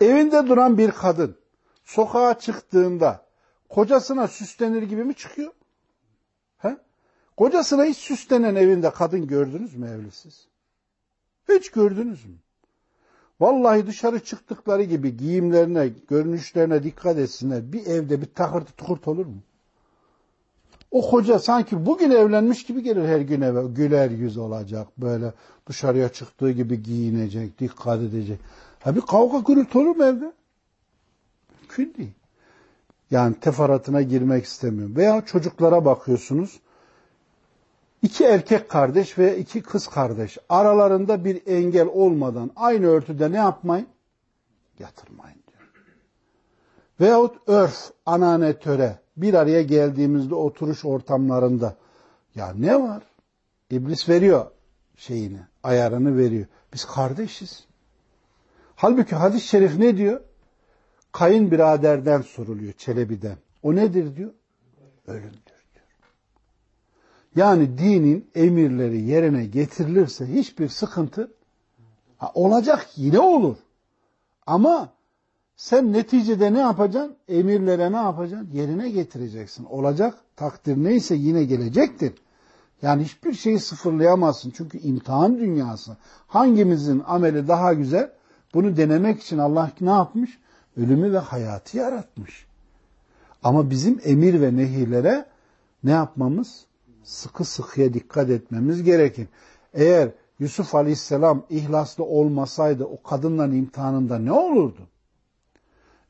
Evinde duran bir kadın sokağa çıktığında kocasına süslenir gibi mi çıkıyor? He? Kocasına hiç süslenen evinde kadın gördünüz mü evlisiz? Hiç gördünüz mü? Vallahi dışarı çıktıkları gibi giyimlerine, görünüşlerine dikkat etsinler. Bir evde bir takırtı tukurt olur mu? O koca sanki bugün evlenmiş gibi gelir her gün eve. Güler yüz olacak böyle dışarıya çıktığı gibi giyinecek, dikkat edecek. Ha bir kavga gürültü olur mu evde? Mümkün değil. Yani teferatına girmek istemiyorum. Veya çocuklara bakıyorsunuz. İki erkek kardeş ve iki kız kardeş aralarında bir engel olmadan aynı örtüde ne yapmayın? Yatırmayın diyor. Veyahut örf, anane, töre bir araya geldiğimizde oturuş ortamlarında ya ne var? İblis veriyor şeyini, ayarını veriyor. Biz kardeşiz. Halbuki hadis-i şerif ne diyor? kayınbiraderden soruluyor Çelebi'den. O nedir diyor? Ölümdür diyor. Yani dinin emirleri yerine getirilirse hiçbir sıkıntı ha, olacak yine olur. Ama sen neticede ne yapacaksın? Emirlere ne yapacaksın? Yerine getireceksin. Olacak takdir neyse yine gelecektir. Yani hiçbir şeyi sıfırlayamazsın. Çünkü imtihan dünyası. Hangimizin ameli daha güzel? Bunu denemek için Allah ne yapmış? Ölümü ve hayatı yaratmış. Ama bizim emir ve nehirlere ne yapmamız? Sıkı sıkıya dikkat etmemiz gerekir. Eğer Yusuf Aleyhisselam ihlaslı olmasaydı o kadınla imtihanında ne olurdu?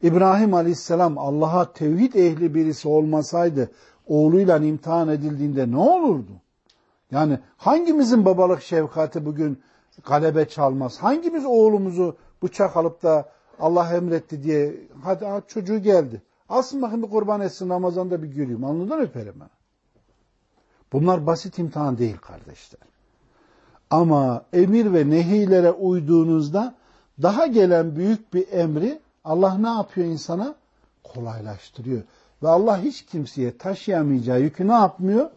İbrahim Aleyhisselam Allah'a tevhid ehli birisi olmasaydı oğluyla imtihan edildiğinde ne olurdu? Yani hangimizin babalık şefkati bugün galebe çalmaz? Hangimiz oğlumuzu bıçak alıp da Allah emretti diye hadi çocuğu geldi. Alsın bakayım bir kurban etsin Ramazan'da bir göreyim. Alnından öperim ben. Bunlar basit imtihan değil kardeşler. Ama emir ve nehilere uyduğunuzda daha gelen büyük bir emri Allah ne yapıyor insana? Kolaylaştırıyor. Ve Allah hiç kimseye taşıyamayacağı yükü ne yapmıyor?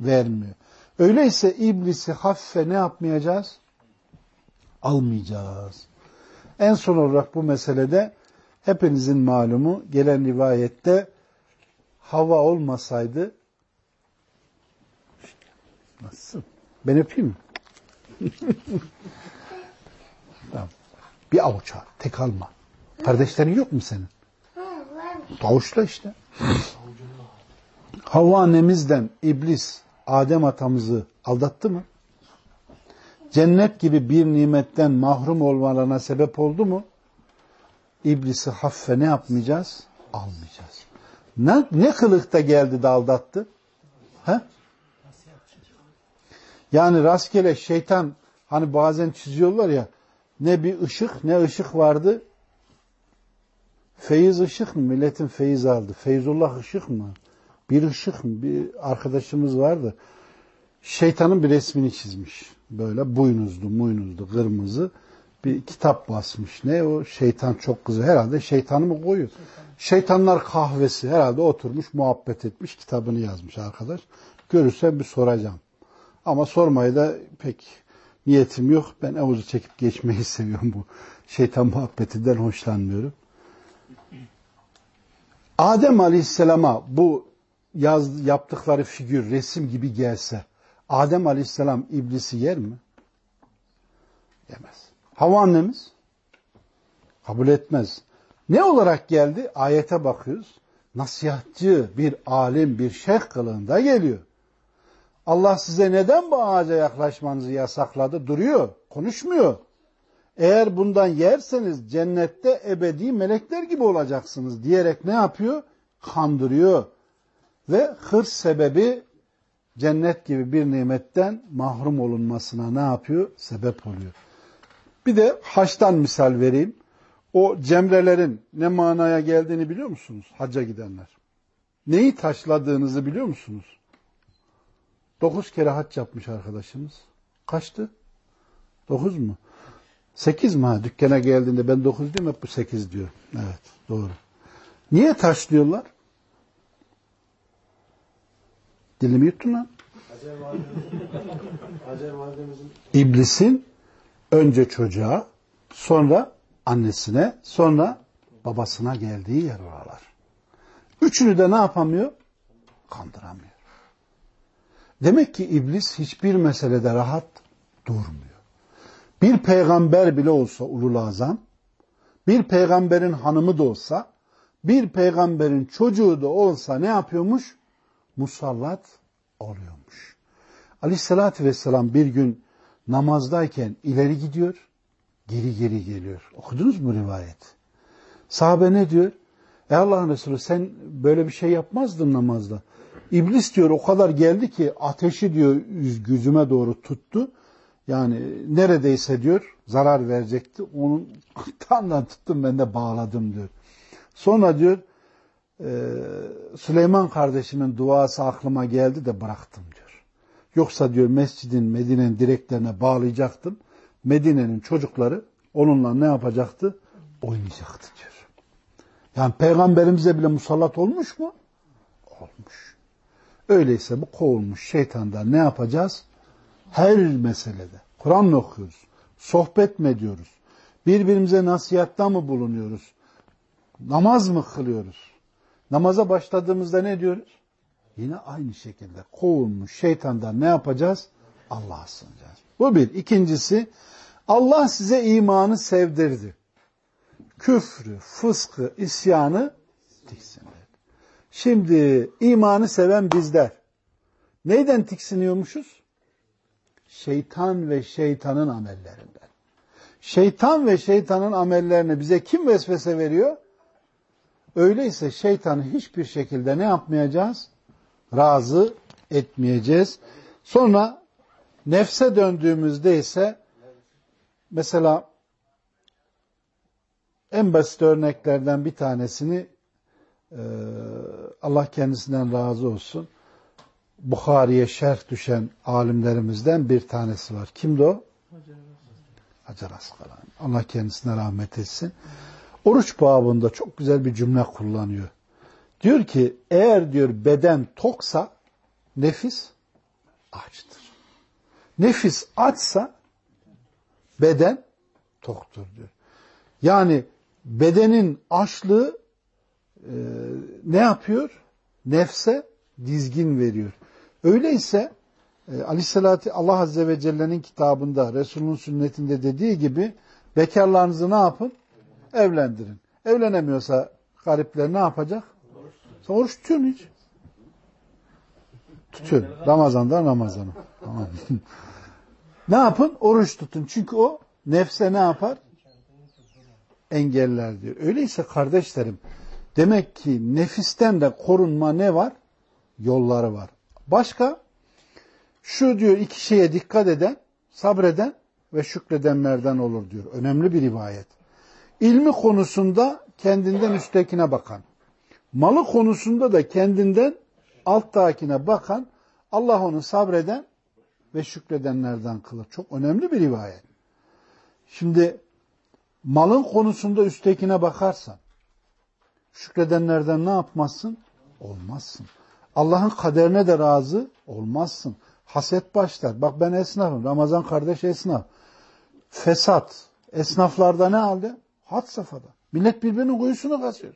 Vermiyor. Öyleyse iblisi hafife ne yapmayacağız? Almayacağız. En son olarak bu meselede hepinizin malumu gelen rivayette hava olmasaydı nasıl? Ben öpeyim mi? tamam. Bir avuç al. Tek alma. Kardeşlerin yok mu senin? Avuçla işte. Havva annemizden iblis Adem atamızı aldattı mı? Cennet gibi bir nimetten mahrum olmalarına sebep oldu mu? İblisi haffe ne yapmayacağız? Almayacağız. Ne, ne kılıkta geldi de aldattı? He? Yani rastgele şeytan hani bazen çiziyorlar ya ne bir ışık ne ışık vardı. Feyiz ışık mı? Milletin feyiz aldı. Feyzullah ışık mı? Bir ışık mı? Bir arkadaşımız vardı. Şeytanın bir resmini çizmiş. Böyle buynuzlu, muynuzlu, kırmızı bir kitap basmış. Ne o? Şeytan çok kızı. Herhalde şeytanı mı koyuyor? Şeytanlar kahvesi. Herhalde oturmuş, muhabbet etmiş, kitabını yazmış arkadaş. Görürsem bir soracağım. Ama sormayı da pek niyetim yok. Ben avuzu çekip geçmeyi seviyorum bu. Şeytan muhabbetinden hoşlanmıyorum. Adem Aleyhisselam'a bu yaz, yaptıkları figür, resim gibi gelse Adem Aleyhisselam iblisi yer mi? Yemez. Hava annemiz kabul etmez. Ne olarak geldi? Ayete bakıyoruz. Nasihatçı bir alim, bir şeyh kılığında geliyor. Allah size neden bu ağaca yaklaşmanızı yasakladı? Duruyor, konuşmuyor. Eğer bundan yerseniz cennette ebedi melekler gibi olacaksınız diyerek ne yapıyor? Kandırıyor. Ve hırs sebebi cennet gibi bir nimetten mahrum olunmasına ne yapıyor? Sebep oluyor. Bir de haçtan misal vereyim. O cemrelerin ne manaya geldiğini biliyor musunuz? Hacca gidenler. Neyi taşladığınızı biliyor musunuz? Dokuz kere hac yapmış arkadaşımız. Kaçtı? Dokuz mu? Sekiz mi ha? Dükkana geldiğinde ben dokuz diyorum hep bu sekiz diyor. Evet doğru. Niye taşlıyorlar? Dilimi yuttun lan. İblisin önce çocuğa, sonra annesine, sonra babasına geldiği yer oralar. Üçünü de ne yapamıyor? Kandıramıyor. Demek ki iblis hiçbir meselede rahat durmuyor. Bir peygamber bile olsa ulul azam, bir peygamberin hanımı da olsa, bir peygamberin çocuğu da olsa ne yapıyormuş? Musallat oluyormuş. Aleyhissalatü vesselam bir gün namazdayken ileri gidiyor, geri geri geliyor. Okudunuz mu rivayet? Sahabe ne diyor? Ey Allah'ın Resulü sen böyle bir şey yapmazdın namazda. İblis diyor o kadar geldi ki ateşi diyor yüzüme doğru tuttu. Yani neredeyse diyor zarar verecekti. Onun tamdan tuttum ben de bağladım diyor. Sonra diyor e, Süleyman kardeşimin duası aklıma geldi de bıraktım diyor. Yoksa diyor mescidin Medine'nin direklerine bağlayacaktım. Medine'nin çocukları onunla ne yapacaktı? Oynayacaktı diyor. Yani peygamberimize bile musallat olmuş mu? Olmuş. Öyleyse bu kovulmuş şeytandan ne yapacağız? Her meselede. Kur'an mı okuyoruz? Sohbet mi ediyoruz? Birbirimize nasihatta mı bulunuyoruz? Namaz mı kılıyoruz? Namaza başladığımızda ne diyoruz? Yine aynı şekilde kovulmuş şeytandan ne yapacağız? Allah'a sığınacağız. Bu bir. İkincisi Allah size imanı sevdirdi. Küfrü, fıskı, isyanı tiksindir. Şimdi imanı seven bizler. Neyden tiksiniyormuşuz? Şeytan ve şeytanın amellerinden. Şeytan ve şeytanın amellerini bize kim vesvese veriyor? Öyleyse şeytanı hiçbir şekilde ne yapmayacağız? Razı etmeyeceğiz. Sonra nefse döndüğümüzde ise mesela en basit örneklerden bir tanesini Allah kendisinden razı olsun. Bukhari'ye şerh düşen alimlerimizden bir tanesi var. Kimdi o? Hacer Askalani. Allah kendisine rahmet etsin. Oruç babında çok güzel bir cümle kullanıyor. Diyor ki eğer diyor beden toksa nefis açtır. Nefis açsa beden toktur diyor. Yani bedenin açlığı e, ne yapıyor? Nefse dizgin veriyor. Öyleyse e, Aleyhisselatü Allah Azze ve Celle'nin kitabında, Resul'ün sünnetinde dediği gibi bekarlarınızı ne yapın? Evlendirin. Evlenemiyorsa garipler ne yapacak? Oruç tutuyorsun hiç. Tutun. Ramazan'da Ramazan'ı. Tamam. ne yapın? Oruç tutun. Çünkü o nefse ne yapar? Engeller diyor. Öyleyse kardeşlerim demek ki nefisten de korunma ne var? Yolları var. Başka? Şu diyor iki şeye dikkat eden, sabreden ve şükredenlerden olur diyor. Önemli bir rivayet. İlmi konusunda kendinden üsttekine bakan, malı konusunda da kendinden alttakine bakan, Allah onu sabreden ve şükredenlerden kılır. Çok önemli bir rivayet. Şimdi malın konusunda üsttekine bakarsan, şükredenlerden ne yapmazsın? Olmazsın. Allah'ın kaderine de razı olmazsın. Haset başlar. Bak ben esnafım. Ramazan kardeş esnaf. Fesat. Esnaflarda ne halde? Hat safhada. Millet birbirinin kuyusunu kazıyor.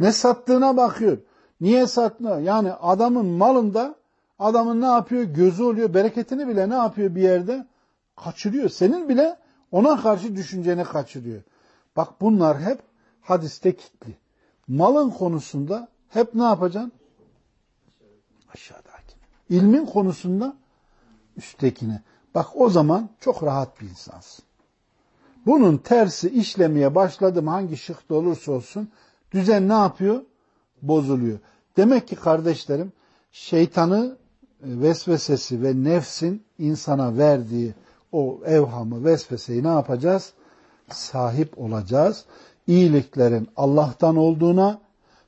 Ne sattığına bakıyor. Niye sattığına? Yani adamın malında adamın ne yapıyor? Gözü oluyor. Bereketini bile ne yapıyor bir yerde? Kaçırıyor. Senin bile ona karşı düşünceni kaçırıyor. Bak bunlar hep hadiste kitli. Malın konusunda hep ne yapacaksın? Aşağıdaki. İlmin konusunda üsttekine. Bak o zaman çok rahat bir insansın. Bunun tersi işlemeye başladım hangi şıkta olursa olsun düzen ne yapıyor? Bozuluyor. Demek ki kardeşlerim şeytanı e, vesvesesi ve nefsin insana verdiği o evhamı, vesveseyi ne yapacağız? Sahip olacağız. İyiliklerin Allah'tan olduğuna,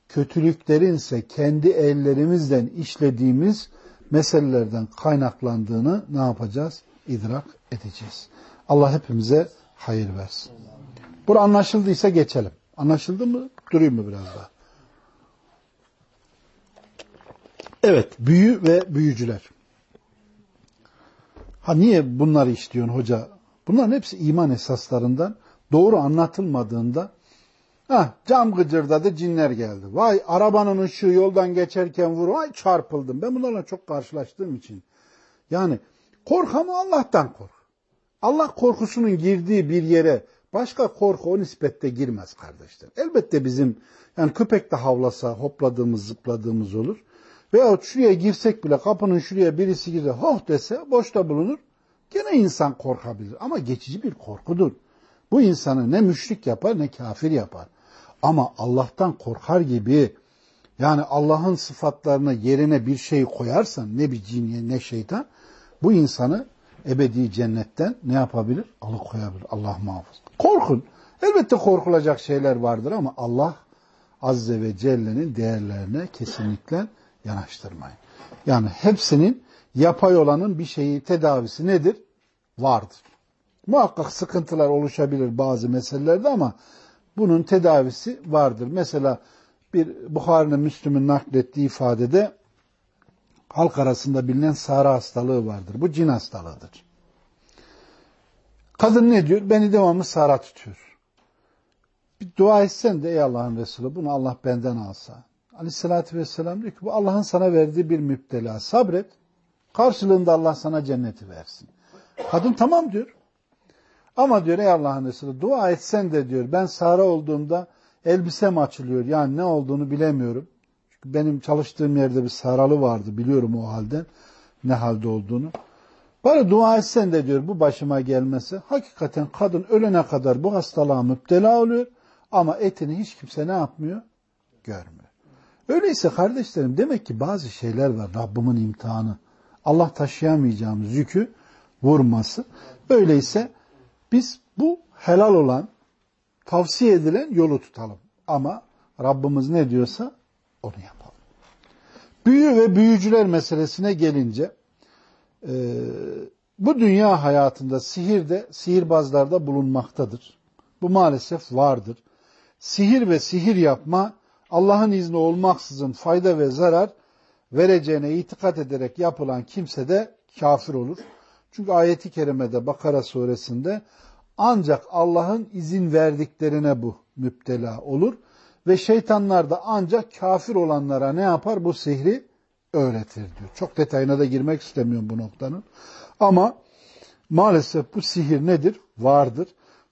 kötülüklerin ise kendi ellerimizden işlediğimiz meselelerden kaynaklandığını ne yapacağız? İdrak edeceğiz. Allah hepimize hayır versin. Bura anlaşıldıysa geçelim. Anlaşıldı mı? Durayım mı biraz daha? Evet, büyü ve büyücüler. Ha niye bunları istiyorsun hoca? Bunların hepsi iman esaslarından doğru anlatılmadığında ha cam gıcırdadı cinler geldi. Vay arabanın ışığı yoldan geçerken vur. Vay çarpıldım. Ben bunlarla çok karşılaştığım için. Yani kork ama Allah'tan kork. Allah korkusunun girdiği bir yere başka korku o nispette girmez kardeşler. Elbette bizim yani köpek de havlasa hopladığımız zıpladığımız olur. Veyahut şuraya girsek bile kapının şuraya birisi girse hoh dese boşta bulunur. Gene insan korkabilir ama geçici bir korkudur. Bu insanı ne müşrik yapar ne kafir yapar. Ama Allah'tan korkar gibi yani Allah'ın sıfatlarına yerine bir şey koyarsan ne bir cin ne şeytan bu insanı ebedi cennetten ne yapabilir? Alıkoyabilir. Allah muhafız. Korkun. Elbette korkulacak şeyler vardır ama Allah Azze ve Celle'nin değerlerine kesinlikle yanaştırmayın. Yani hepsinin yapay olanın bir şeyi tedavisi nedir? Vardır. Muhakkak sıkıntılar oluşabilir bazı meselelerde ama bunun tedavisi vardır. Mesela bir Bukhari'nin Müslüm'ün naklettiği ifadede halk arasında bilinen sarı hastalığı vardır. Bu cin hastalığıdır. Kadın ne diyor? Beni devamlı sara tutuyor. Bir dua etsen de ey Allah'ın Resulü bunu Allah benden alsa. Aleyhissalatü vesselam diyor ki bu Allah'ın sana verdiği bir müptela. Sabret. Karşılığında Allah sana cenneti versin. Kadın tamam diyor. Ama diyor ey Allah'ın Resulü dua etsen de diyor ben Sara olduğumda elbisem açılıyor. Yani ne olduğunu bilemiyorum. Çünkü benim çalıştığım yerde bir saralı vardı. Biliyorum o halde ne halde olduğunu. Bari dua etsen de diyor bu başıma gelmesi. Hakikaten kadın ölene kadar bu hastalığa müptela oluyor. Ama etini hiç kimse ne yapmıyor? Görmüyor. Öyleyse kardeşlerim demek ki bazı şeyler var Rabbimin imtihanı. Allah taşıyamayacağımız yükü vurması. Öyleyse biz bu helal olan, tavsiye edilen yolu tutalım. Ama Rabbimiz ne diyorsa onu yapalım. Büyü ve büyücüler meselesine gelince e, bu dünya hayatında sihirde, sihirbazlarda bulunmaktadır. Bu maalesef vardır. Sihir ve sihir yapma Allah'ın izni olmaksızın fayda ve zarar vereceğine itikat ederek yapılan kimse de kafir olur. Çünkü ayeti kerimede Bakara suresinde ancak Allah'ın izin verdiklerine bu müptela olur. Ve şeytanlar da ancak kafir olanlara ne yapar? Bu sihri öğretir diyor. Çok detayına da girmek istemiyorum bu noktanın. Ama maalesef bu sihir nedir? Vardır.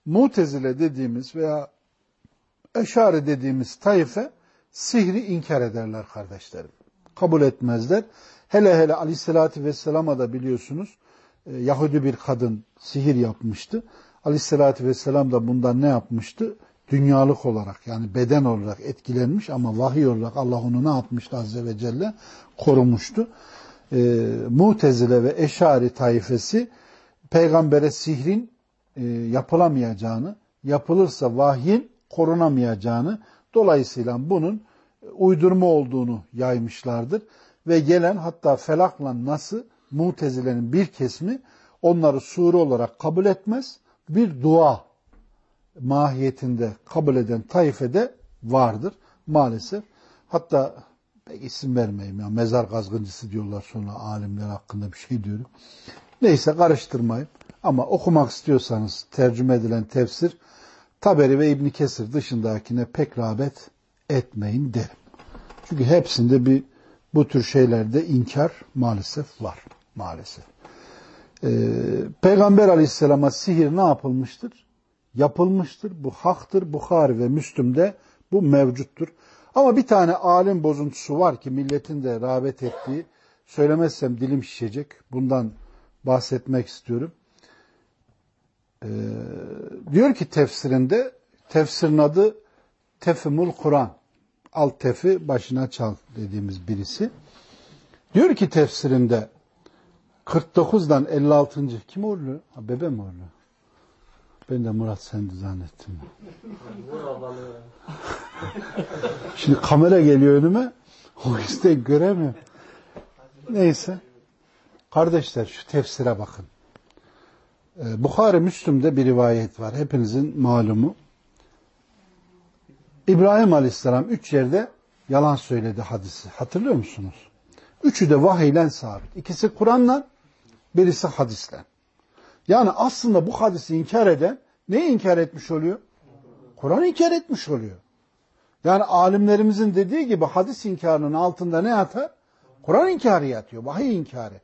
Mutezile dediğimiz veya Eşari dediğimiz taife sihri inkar ederler kardeşlerim. Kabul etmezler. Hele hele aleyhissalatü vesselama da biliyorsunuz Yahudi bir kadın sihir yapmıştı. Aleyhissalatü vesselam da bundan ne yapmıştı? Dünyalık olarak yani beden olarak etkilenmiş ama vahiy olarak Allah onu ne yapmıştı Azze ve Celle? Korumuştu. E, Mutezile ve Eşari taifesi peygambere sihrin e, yapılamayacağını, yapılırsa vahyin korunamayacağını, dolayısıyla bunun uydurma olduğunu yaymışlardır. Ve gelen hatta felakla nasıl mutezilenin bir kesimi onları sure olarak kabul etmez. Bir dua mahiyetinde kabul eden taifede vardır maalesef. Hatta isim vermeyeyim ya mezar kazgıncısı diyorlar sonra alimler hakkında bir şey diyorum. Neyse karıştırmayın. Ama okumak istiyorsanız tercüme edilen tefsir Taberi ve İbni Kesir dışındakine pek rağbet etmeyin derim. Çünkü hepsinde bir bu tür şeylerde inkar maalesef var. Maalesef. Ee, Peygamber aleyhisselama sihir ne yapılmıştır? Yapılmıştır. Bu haktır. Bukhari ve Müslüm'de bu mevcuttur. Ama bir tane alim bozuntusu var ki milletin de rağbet ettiği, söylemezsem dilim şişecek. Bundan bahsetmek istiyorum. Ee, diyor ki tefsirinde, tefsirin adı Tefimul Kur'an. Alt tefi başına çal dediğimiz birisi. Diyor ki tefsirinde 49'dan 56. kim oluyor? Ha, bebe mi oluyor? Ben de Murat sendi zannettim. Şimdi kamera geliyor önüme. O yüzden göremiyorum. Neyse. Kardeşler şu tefsire bakın. Ee, Bukhari Müslüm'de bir rivayet var. Hepinizin malumu. İbrahim Aleyhisselam üç yerde yalan söyledi hadisi. Hatırlıyor musunuz? Üçü de vahiyle sabit. İkisi Kur'an'la, birisi hadisle. Yani aslında bu hadisi inkar eden neyi inkar etmiş oluyor? Kur'an'ı inkar etmiş oluyor. Yani alimlerimizin dediği gibi hadis inkarının altında ne yatar? Kur'an inkarı yatıyor, vahiy inkarı.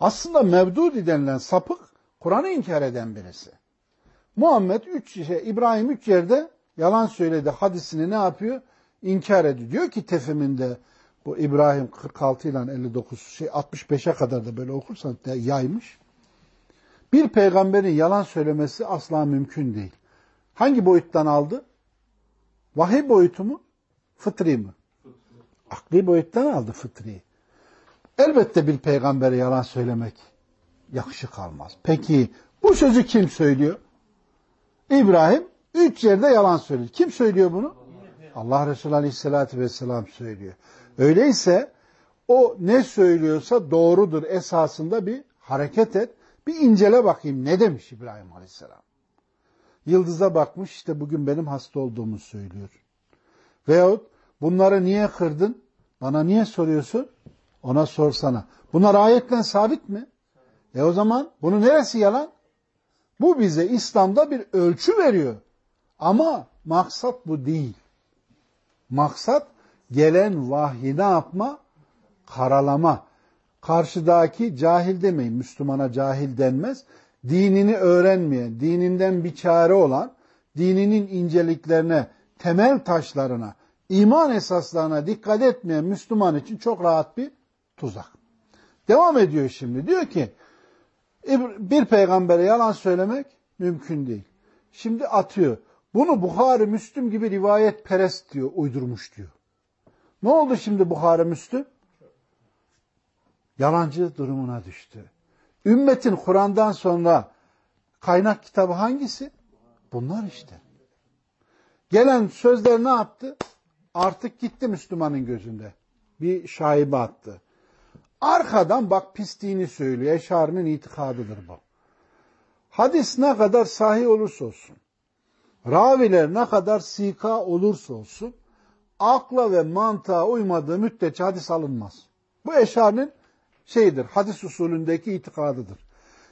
Aslında Mevdudi denilen sapık Kur'an'ı inkar eden birisi. Muhammed üç şey, İbrahim üç yerde yalan söyledi hadisini ne yapıyor? İnkar ediyor. Diyor ki tefiminde bu İbrahim 46 ile 59 şey 65'e kadar da böyle okursan yaymış. Bir peygamberin yalan söylemesi asla mümkün değil. Hangi boyuttan aldı? Vahiy boyutu mu? Fıtri mi? Akli boyuttan aldı fıtri. Elbette bir peygambere yalan söylemek yakışık almaz. Peki bu sözü kim söylüyor? İbrahim üç yerde yalan söylüyor. Kim söylüyor bunu? Allah Resulü Aleyhisselatü Vesselam söylüyor. Öyleyse o ne söylüyorsa doğrudur esasında bir hareket et. Bir incele bakayım ne demiş İbrahim Aleyhisselam. Yıldıza bakmış işte bugün benim hasta olduğumu söylüyor. Veyahut bunları niye kırdın? Bana niye soruyorsun? Ona sorsana. Bunlar ayetle sabit mi? E o zaman bunun neresi yalan? Bu bize İslam'da bir ölçü veriyor. Ama maksat bu değil. Maksat gelen vahyi ne yapma? Karalama. Karşıdaki cahil demeyin. Müslümana cahil denmez. Dinini öğrenmeyen, dininden bir çare olan, dininin inceliklerine, temel taşlarına, iman esaslarına dikkat etmeyen Müslüman için çok rahat bir tuzak. Devam ediyor şimdi. Diyor ki bir peygambere yalan söylemek mümkün değil. Şimdi atıyor. Bunu Bukhari Müslüm gibi rivayet perest diyor, uydurmuş diyor. Ne oldu şimdi Bukhari Müslüm? Yalancı durumuna düştü. Ümmetin Kur'an'dan sonra kaynak kitabı hangisi? Bunlar işte. Gelen sözler ne yaptı? Artık gitti Müslümanın gözünde. Bir şaibe attı. Arkadan bak pisliğini söylüyor. Eşarinin itikadıdır bu. Hadis ne kadar sahih olursa olsun, raviler ne kadar sika olursa olsun, akla ve mantığa uymadığı müddetçe hadis alınmaz. Bu eşarinin şeyidir, hadis usulündeki itikadıdır.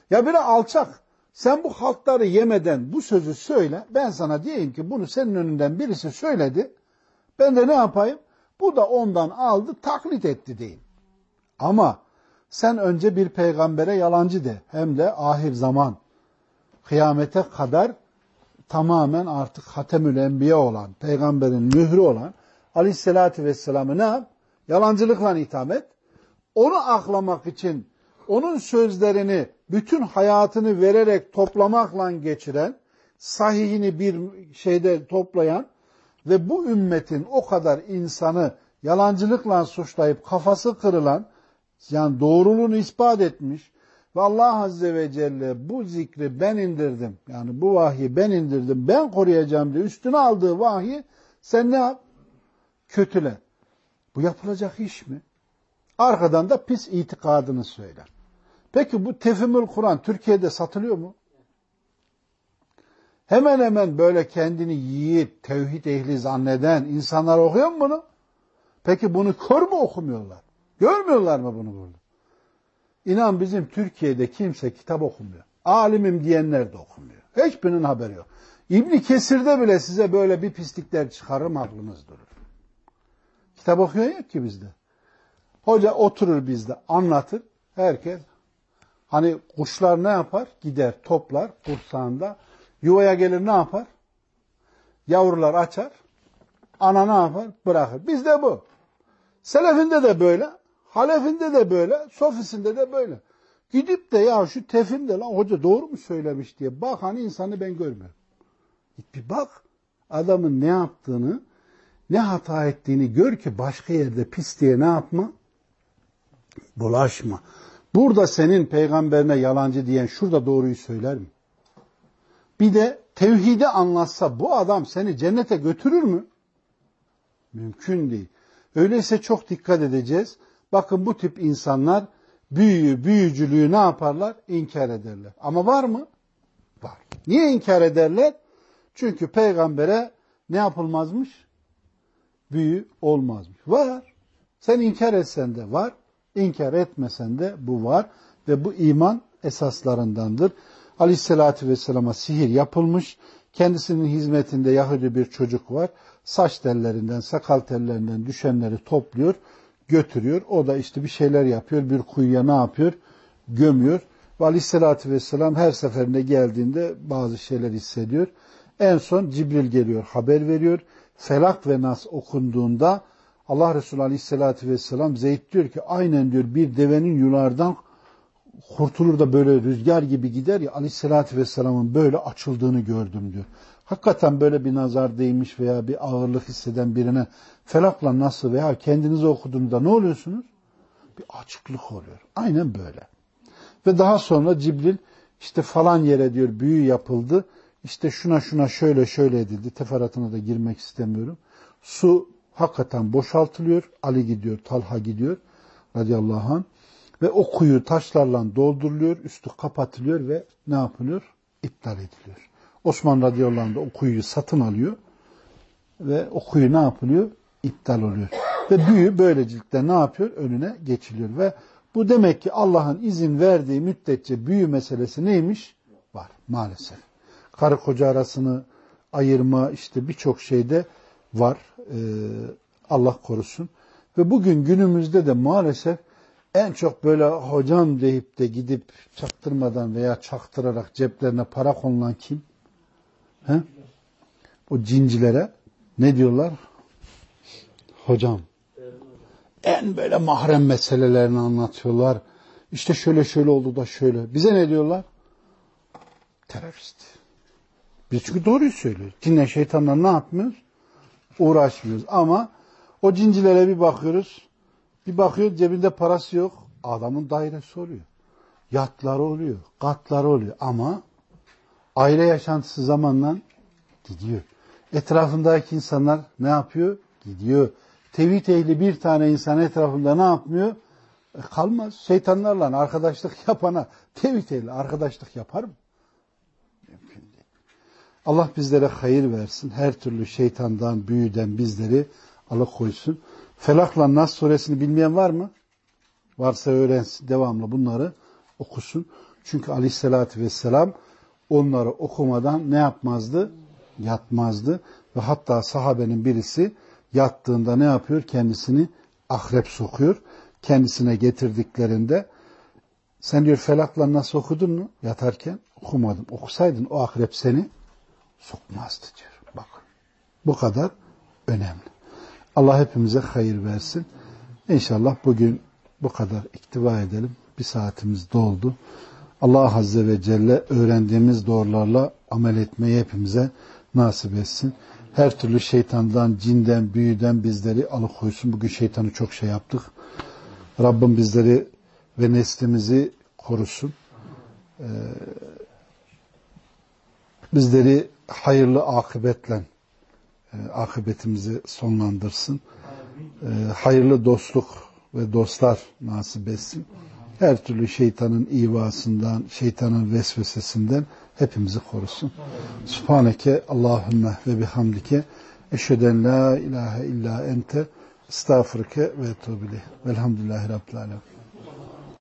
Ya biri alçak, sen bu halkları yemeden bu sözü söyle, ben sana diyeyim ki bunu senin önünden birisi söyledi, ben de ne yapayım? Bu da ondan aldı, taklit etti diyeyim. Ama sen önce bir peygambere yalancı de, hem de ahir zaman, kıyamete kadar tamamen artık Hatemül Enbiya olan, peygamberin mührü olan aleyhissalatü vesselam'ı ne yap? Yalancılıkla itham et. Onu aklamak için onun sözlerini bütün hayatını vererek toplamakla geçiren, sahihini bir şeyde toplayan ve bu ümmetin o kadar insanı yalancılıkla suçlayıp kafası kırılan, yani doğruluğunu ispat etmiş ve Allah Azze ve Celle bu zikri ben indirdim, yani bu vahyi ben indirdim, ben koruyacağım diye üstüne aldığı vahyi sen ne yap? Kötüle. Bu yapılacak iş mi? Arkadan da pis itikadını söyler. Peki bu tefimül Kur'an Türkiye'de satılıyor mu? Hemen hemen böyle kendini yiğit, tevhid ehli zanneden insanlar okuyor mu bunu? Peki bunu kör mü okumuyorlar? Görmüyorlar mı bunu burada? İnan bizim Türkiye'de kimse kitap okumuyor. Alimim diyenler de okumuyor. Hiçbirinin haberi yok. İbni Kesir'de bile size böyle bir pislikler çıkarırım aklınız durur. Kitap okuyor yok ki bizde. Hoca oturur bizde anlatır. Herkes hani kuşlar ne yapar? Gider toplar kursağında. Yuvaya gelir ne yapar? Yavrular açar. Ana ne yapar? Bırakır. Bizde bu. Selefinde de böyle. Halefinde de böyle. Sofisinde de böyle. Gidip de ya şu tefimde lan hoca doğru mu söylemiş diye bak hani insanı ben görmüyorum. Git bir bak adamın ne yaptığını ne hata ettiğini gör ki başka yerde pis diye ne yapma? Bulaşma. Burada senin peygamberine yalancı diyen şurada doğruyu söyler mi? Bir de tevhidi anlatsa bu adam seni cennete götürür mü? Mümkün değil. Öyleyse çok dikkat edeceğiz. Bakın bu tip insanlar büyüyü, büyücülüğü ne yaparlar? İnkar ederler. Ama var mı? Var. Niye inkar ederler? Çünkü peygambere ne yapılmazmış? Büyü olmazmış. Var. Sen inkar etsen de var. İnkar etmesen de bu var. Ve bu iman esaslarındandır. Aleyhissalatü vesselama sihir yapılmış. Kendisinin hizmetinde Yahudi bir çocuk var. Saç tellerinden, sakal tellerinden düşenleri topluyor, götürüyor. O da işte bir şeyler yapıyor. Bir kuyuya ne yapıyor? Gömüyor. Ve aleyhissalatü vesselam her seferinde geldiğinde bazı şeyler hissediyor. En son Cibril geliyor, haber veriyor. Felak ve Nas okunduğunda Allah Resulü Aleyhisselatü Vesselam Zeyd diyor ki aynen diyor bir devenin yulardan kurtulur da böyle rüzgar gibi gider ya Aleyhisselatü Vesselam'ın böyle açıldığını gördüm diyor. Hakikaten böyle bir nazar değmiş veya bir ağırlık hisseden birine felakla nasıl veya kendinizi okuduğunda ne oluyorsunuz? Bir açıklık oluyor. Aynen böyle. Ve daha sonra Cibril işte falan yere diyor büyü yapıldı. İşte şuna şuna şöyle şöyle edildi. Teferatına da girmek istemiyorum. Su hakikaten boşaltılıyor. Ali gidiyor, Talha gidiyor radıyallahu anh. Ve o kuyu taşlarla dolduruluyor, üstü kapatılıyor ve ne yapılıyor? İptal ediliyor. Osman radıyallahu anh da o kuyuyu satın alıyor ve o kuyu ne yapılıyor? İptal oluyor. Ve büyü böylelikle ne yapıyor? Önüne geçiliyor ve bu demek ki Allah'ın izin verdiği müddetçe büyü meselesi neymiş? Var maalesef. Karı koca arasını ayırma işte birçok şeyde var. Ee, Allah korusun. Ve bugün günümüzde de maalesef en çok böyle hocam deyip de gidip çaktırmadan veya çaktırarak ceplerine para konulan kim? He? O cincilere ne diyorlar? Hocam. En böyle mahrem meselelerini anlatıyorlar. İşte şöyle şöyle oldu da şöyle. Bize ne diyorlar? Terörist. Biz çünkü doğruyu söylüyoruz. Cinle şeytanla ne yapmıyoruz? Uğraşmıyoruz. Ama o cincilere bir bakıyoruz. Bir bakıyor cebinde parası yok. Adamın dairesi oluyor. Yatları oluyor. Katları oluyor. Ama aile yaşantısı zamanla gidiyor. Etrafındaki insanlar ne yapıyor? Gidiyor. Tevhid ehli bir tane insan etrafında ne yapmıyor? E, kalmaz. Şeytanlarla arkadaşlık yapana tevhid ehli arkadaşlık yapar mı? Allah bizlere hayır versin. Her türlü şeytandan, büyüden bizleri alıkoysun. Felakla Nas suresini bilmeyen var mı? Varsa öğrensin. Devamlı bunları okusun. Çünkü aleyhissalatü vesselam onları okumadan ne yapmazdı? Yatmazdı. Ve hatta sahabenin birisi yattığında ne yapıyor? Kendisini akrep sokuyor. Kendisine getirdiklerinde sen diyor felakla nasıl okudun mu? Yatarken okumadım. Okusaydın o akrep seni sokmazdı diyor. Bakın. Bu kadar önemli. Allah hepimize hayır versin. İnşallah bugün bu kadar iktiva edelim. Bir saatimiz doldu. Allah Azze ve Celle öğrendiğimiz doğrularla amel etmeyi hepimize nasip etsin. Her türlü şeytandan, cinden, büyüden bizleri alıkoysun. Bugün şeytanı çok şey yaptık. Rabbim bizleri ve neslimizi korusun. Ee, bizleri hayırlı akıbetle e, akıbetimizi sonlandırsın. E, hayırlı dostluk ve dostlar nasip etsin. Her türlü şeytanın ivasından, şeytanın vesvesesinden hepimizi korusun. Subhaneke Allahümme ve bihamdike eşheden la ilahe illa ente estağfurke ve etubile. Velhamdülillahi Rabbil Alemin.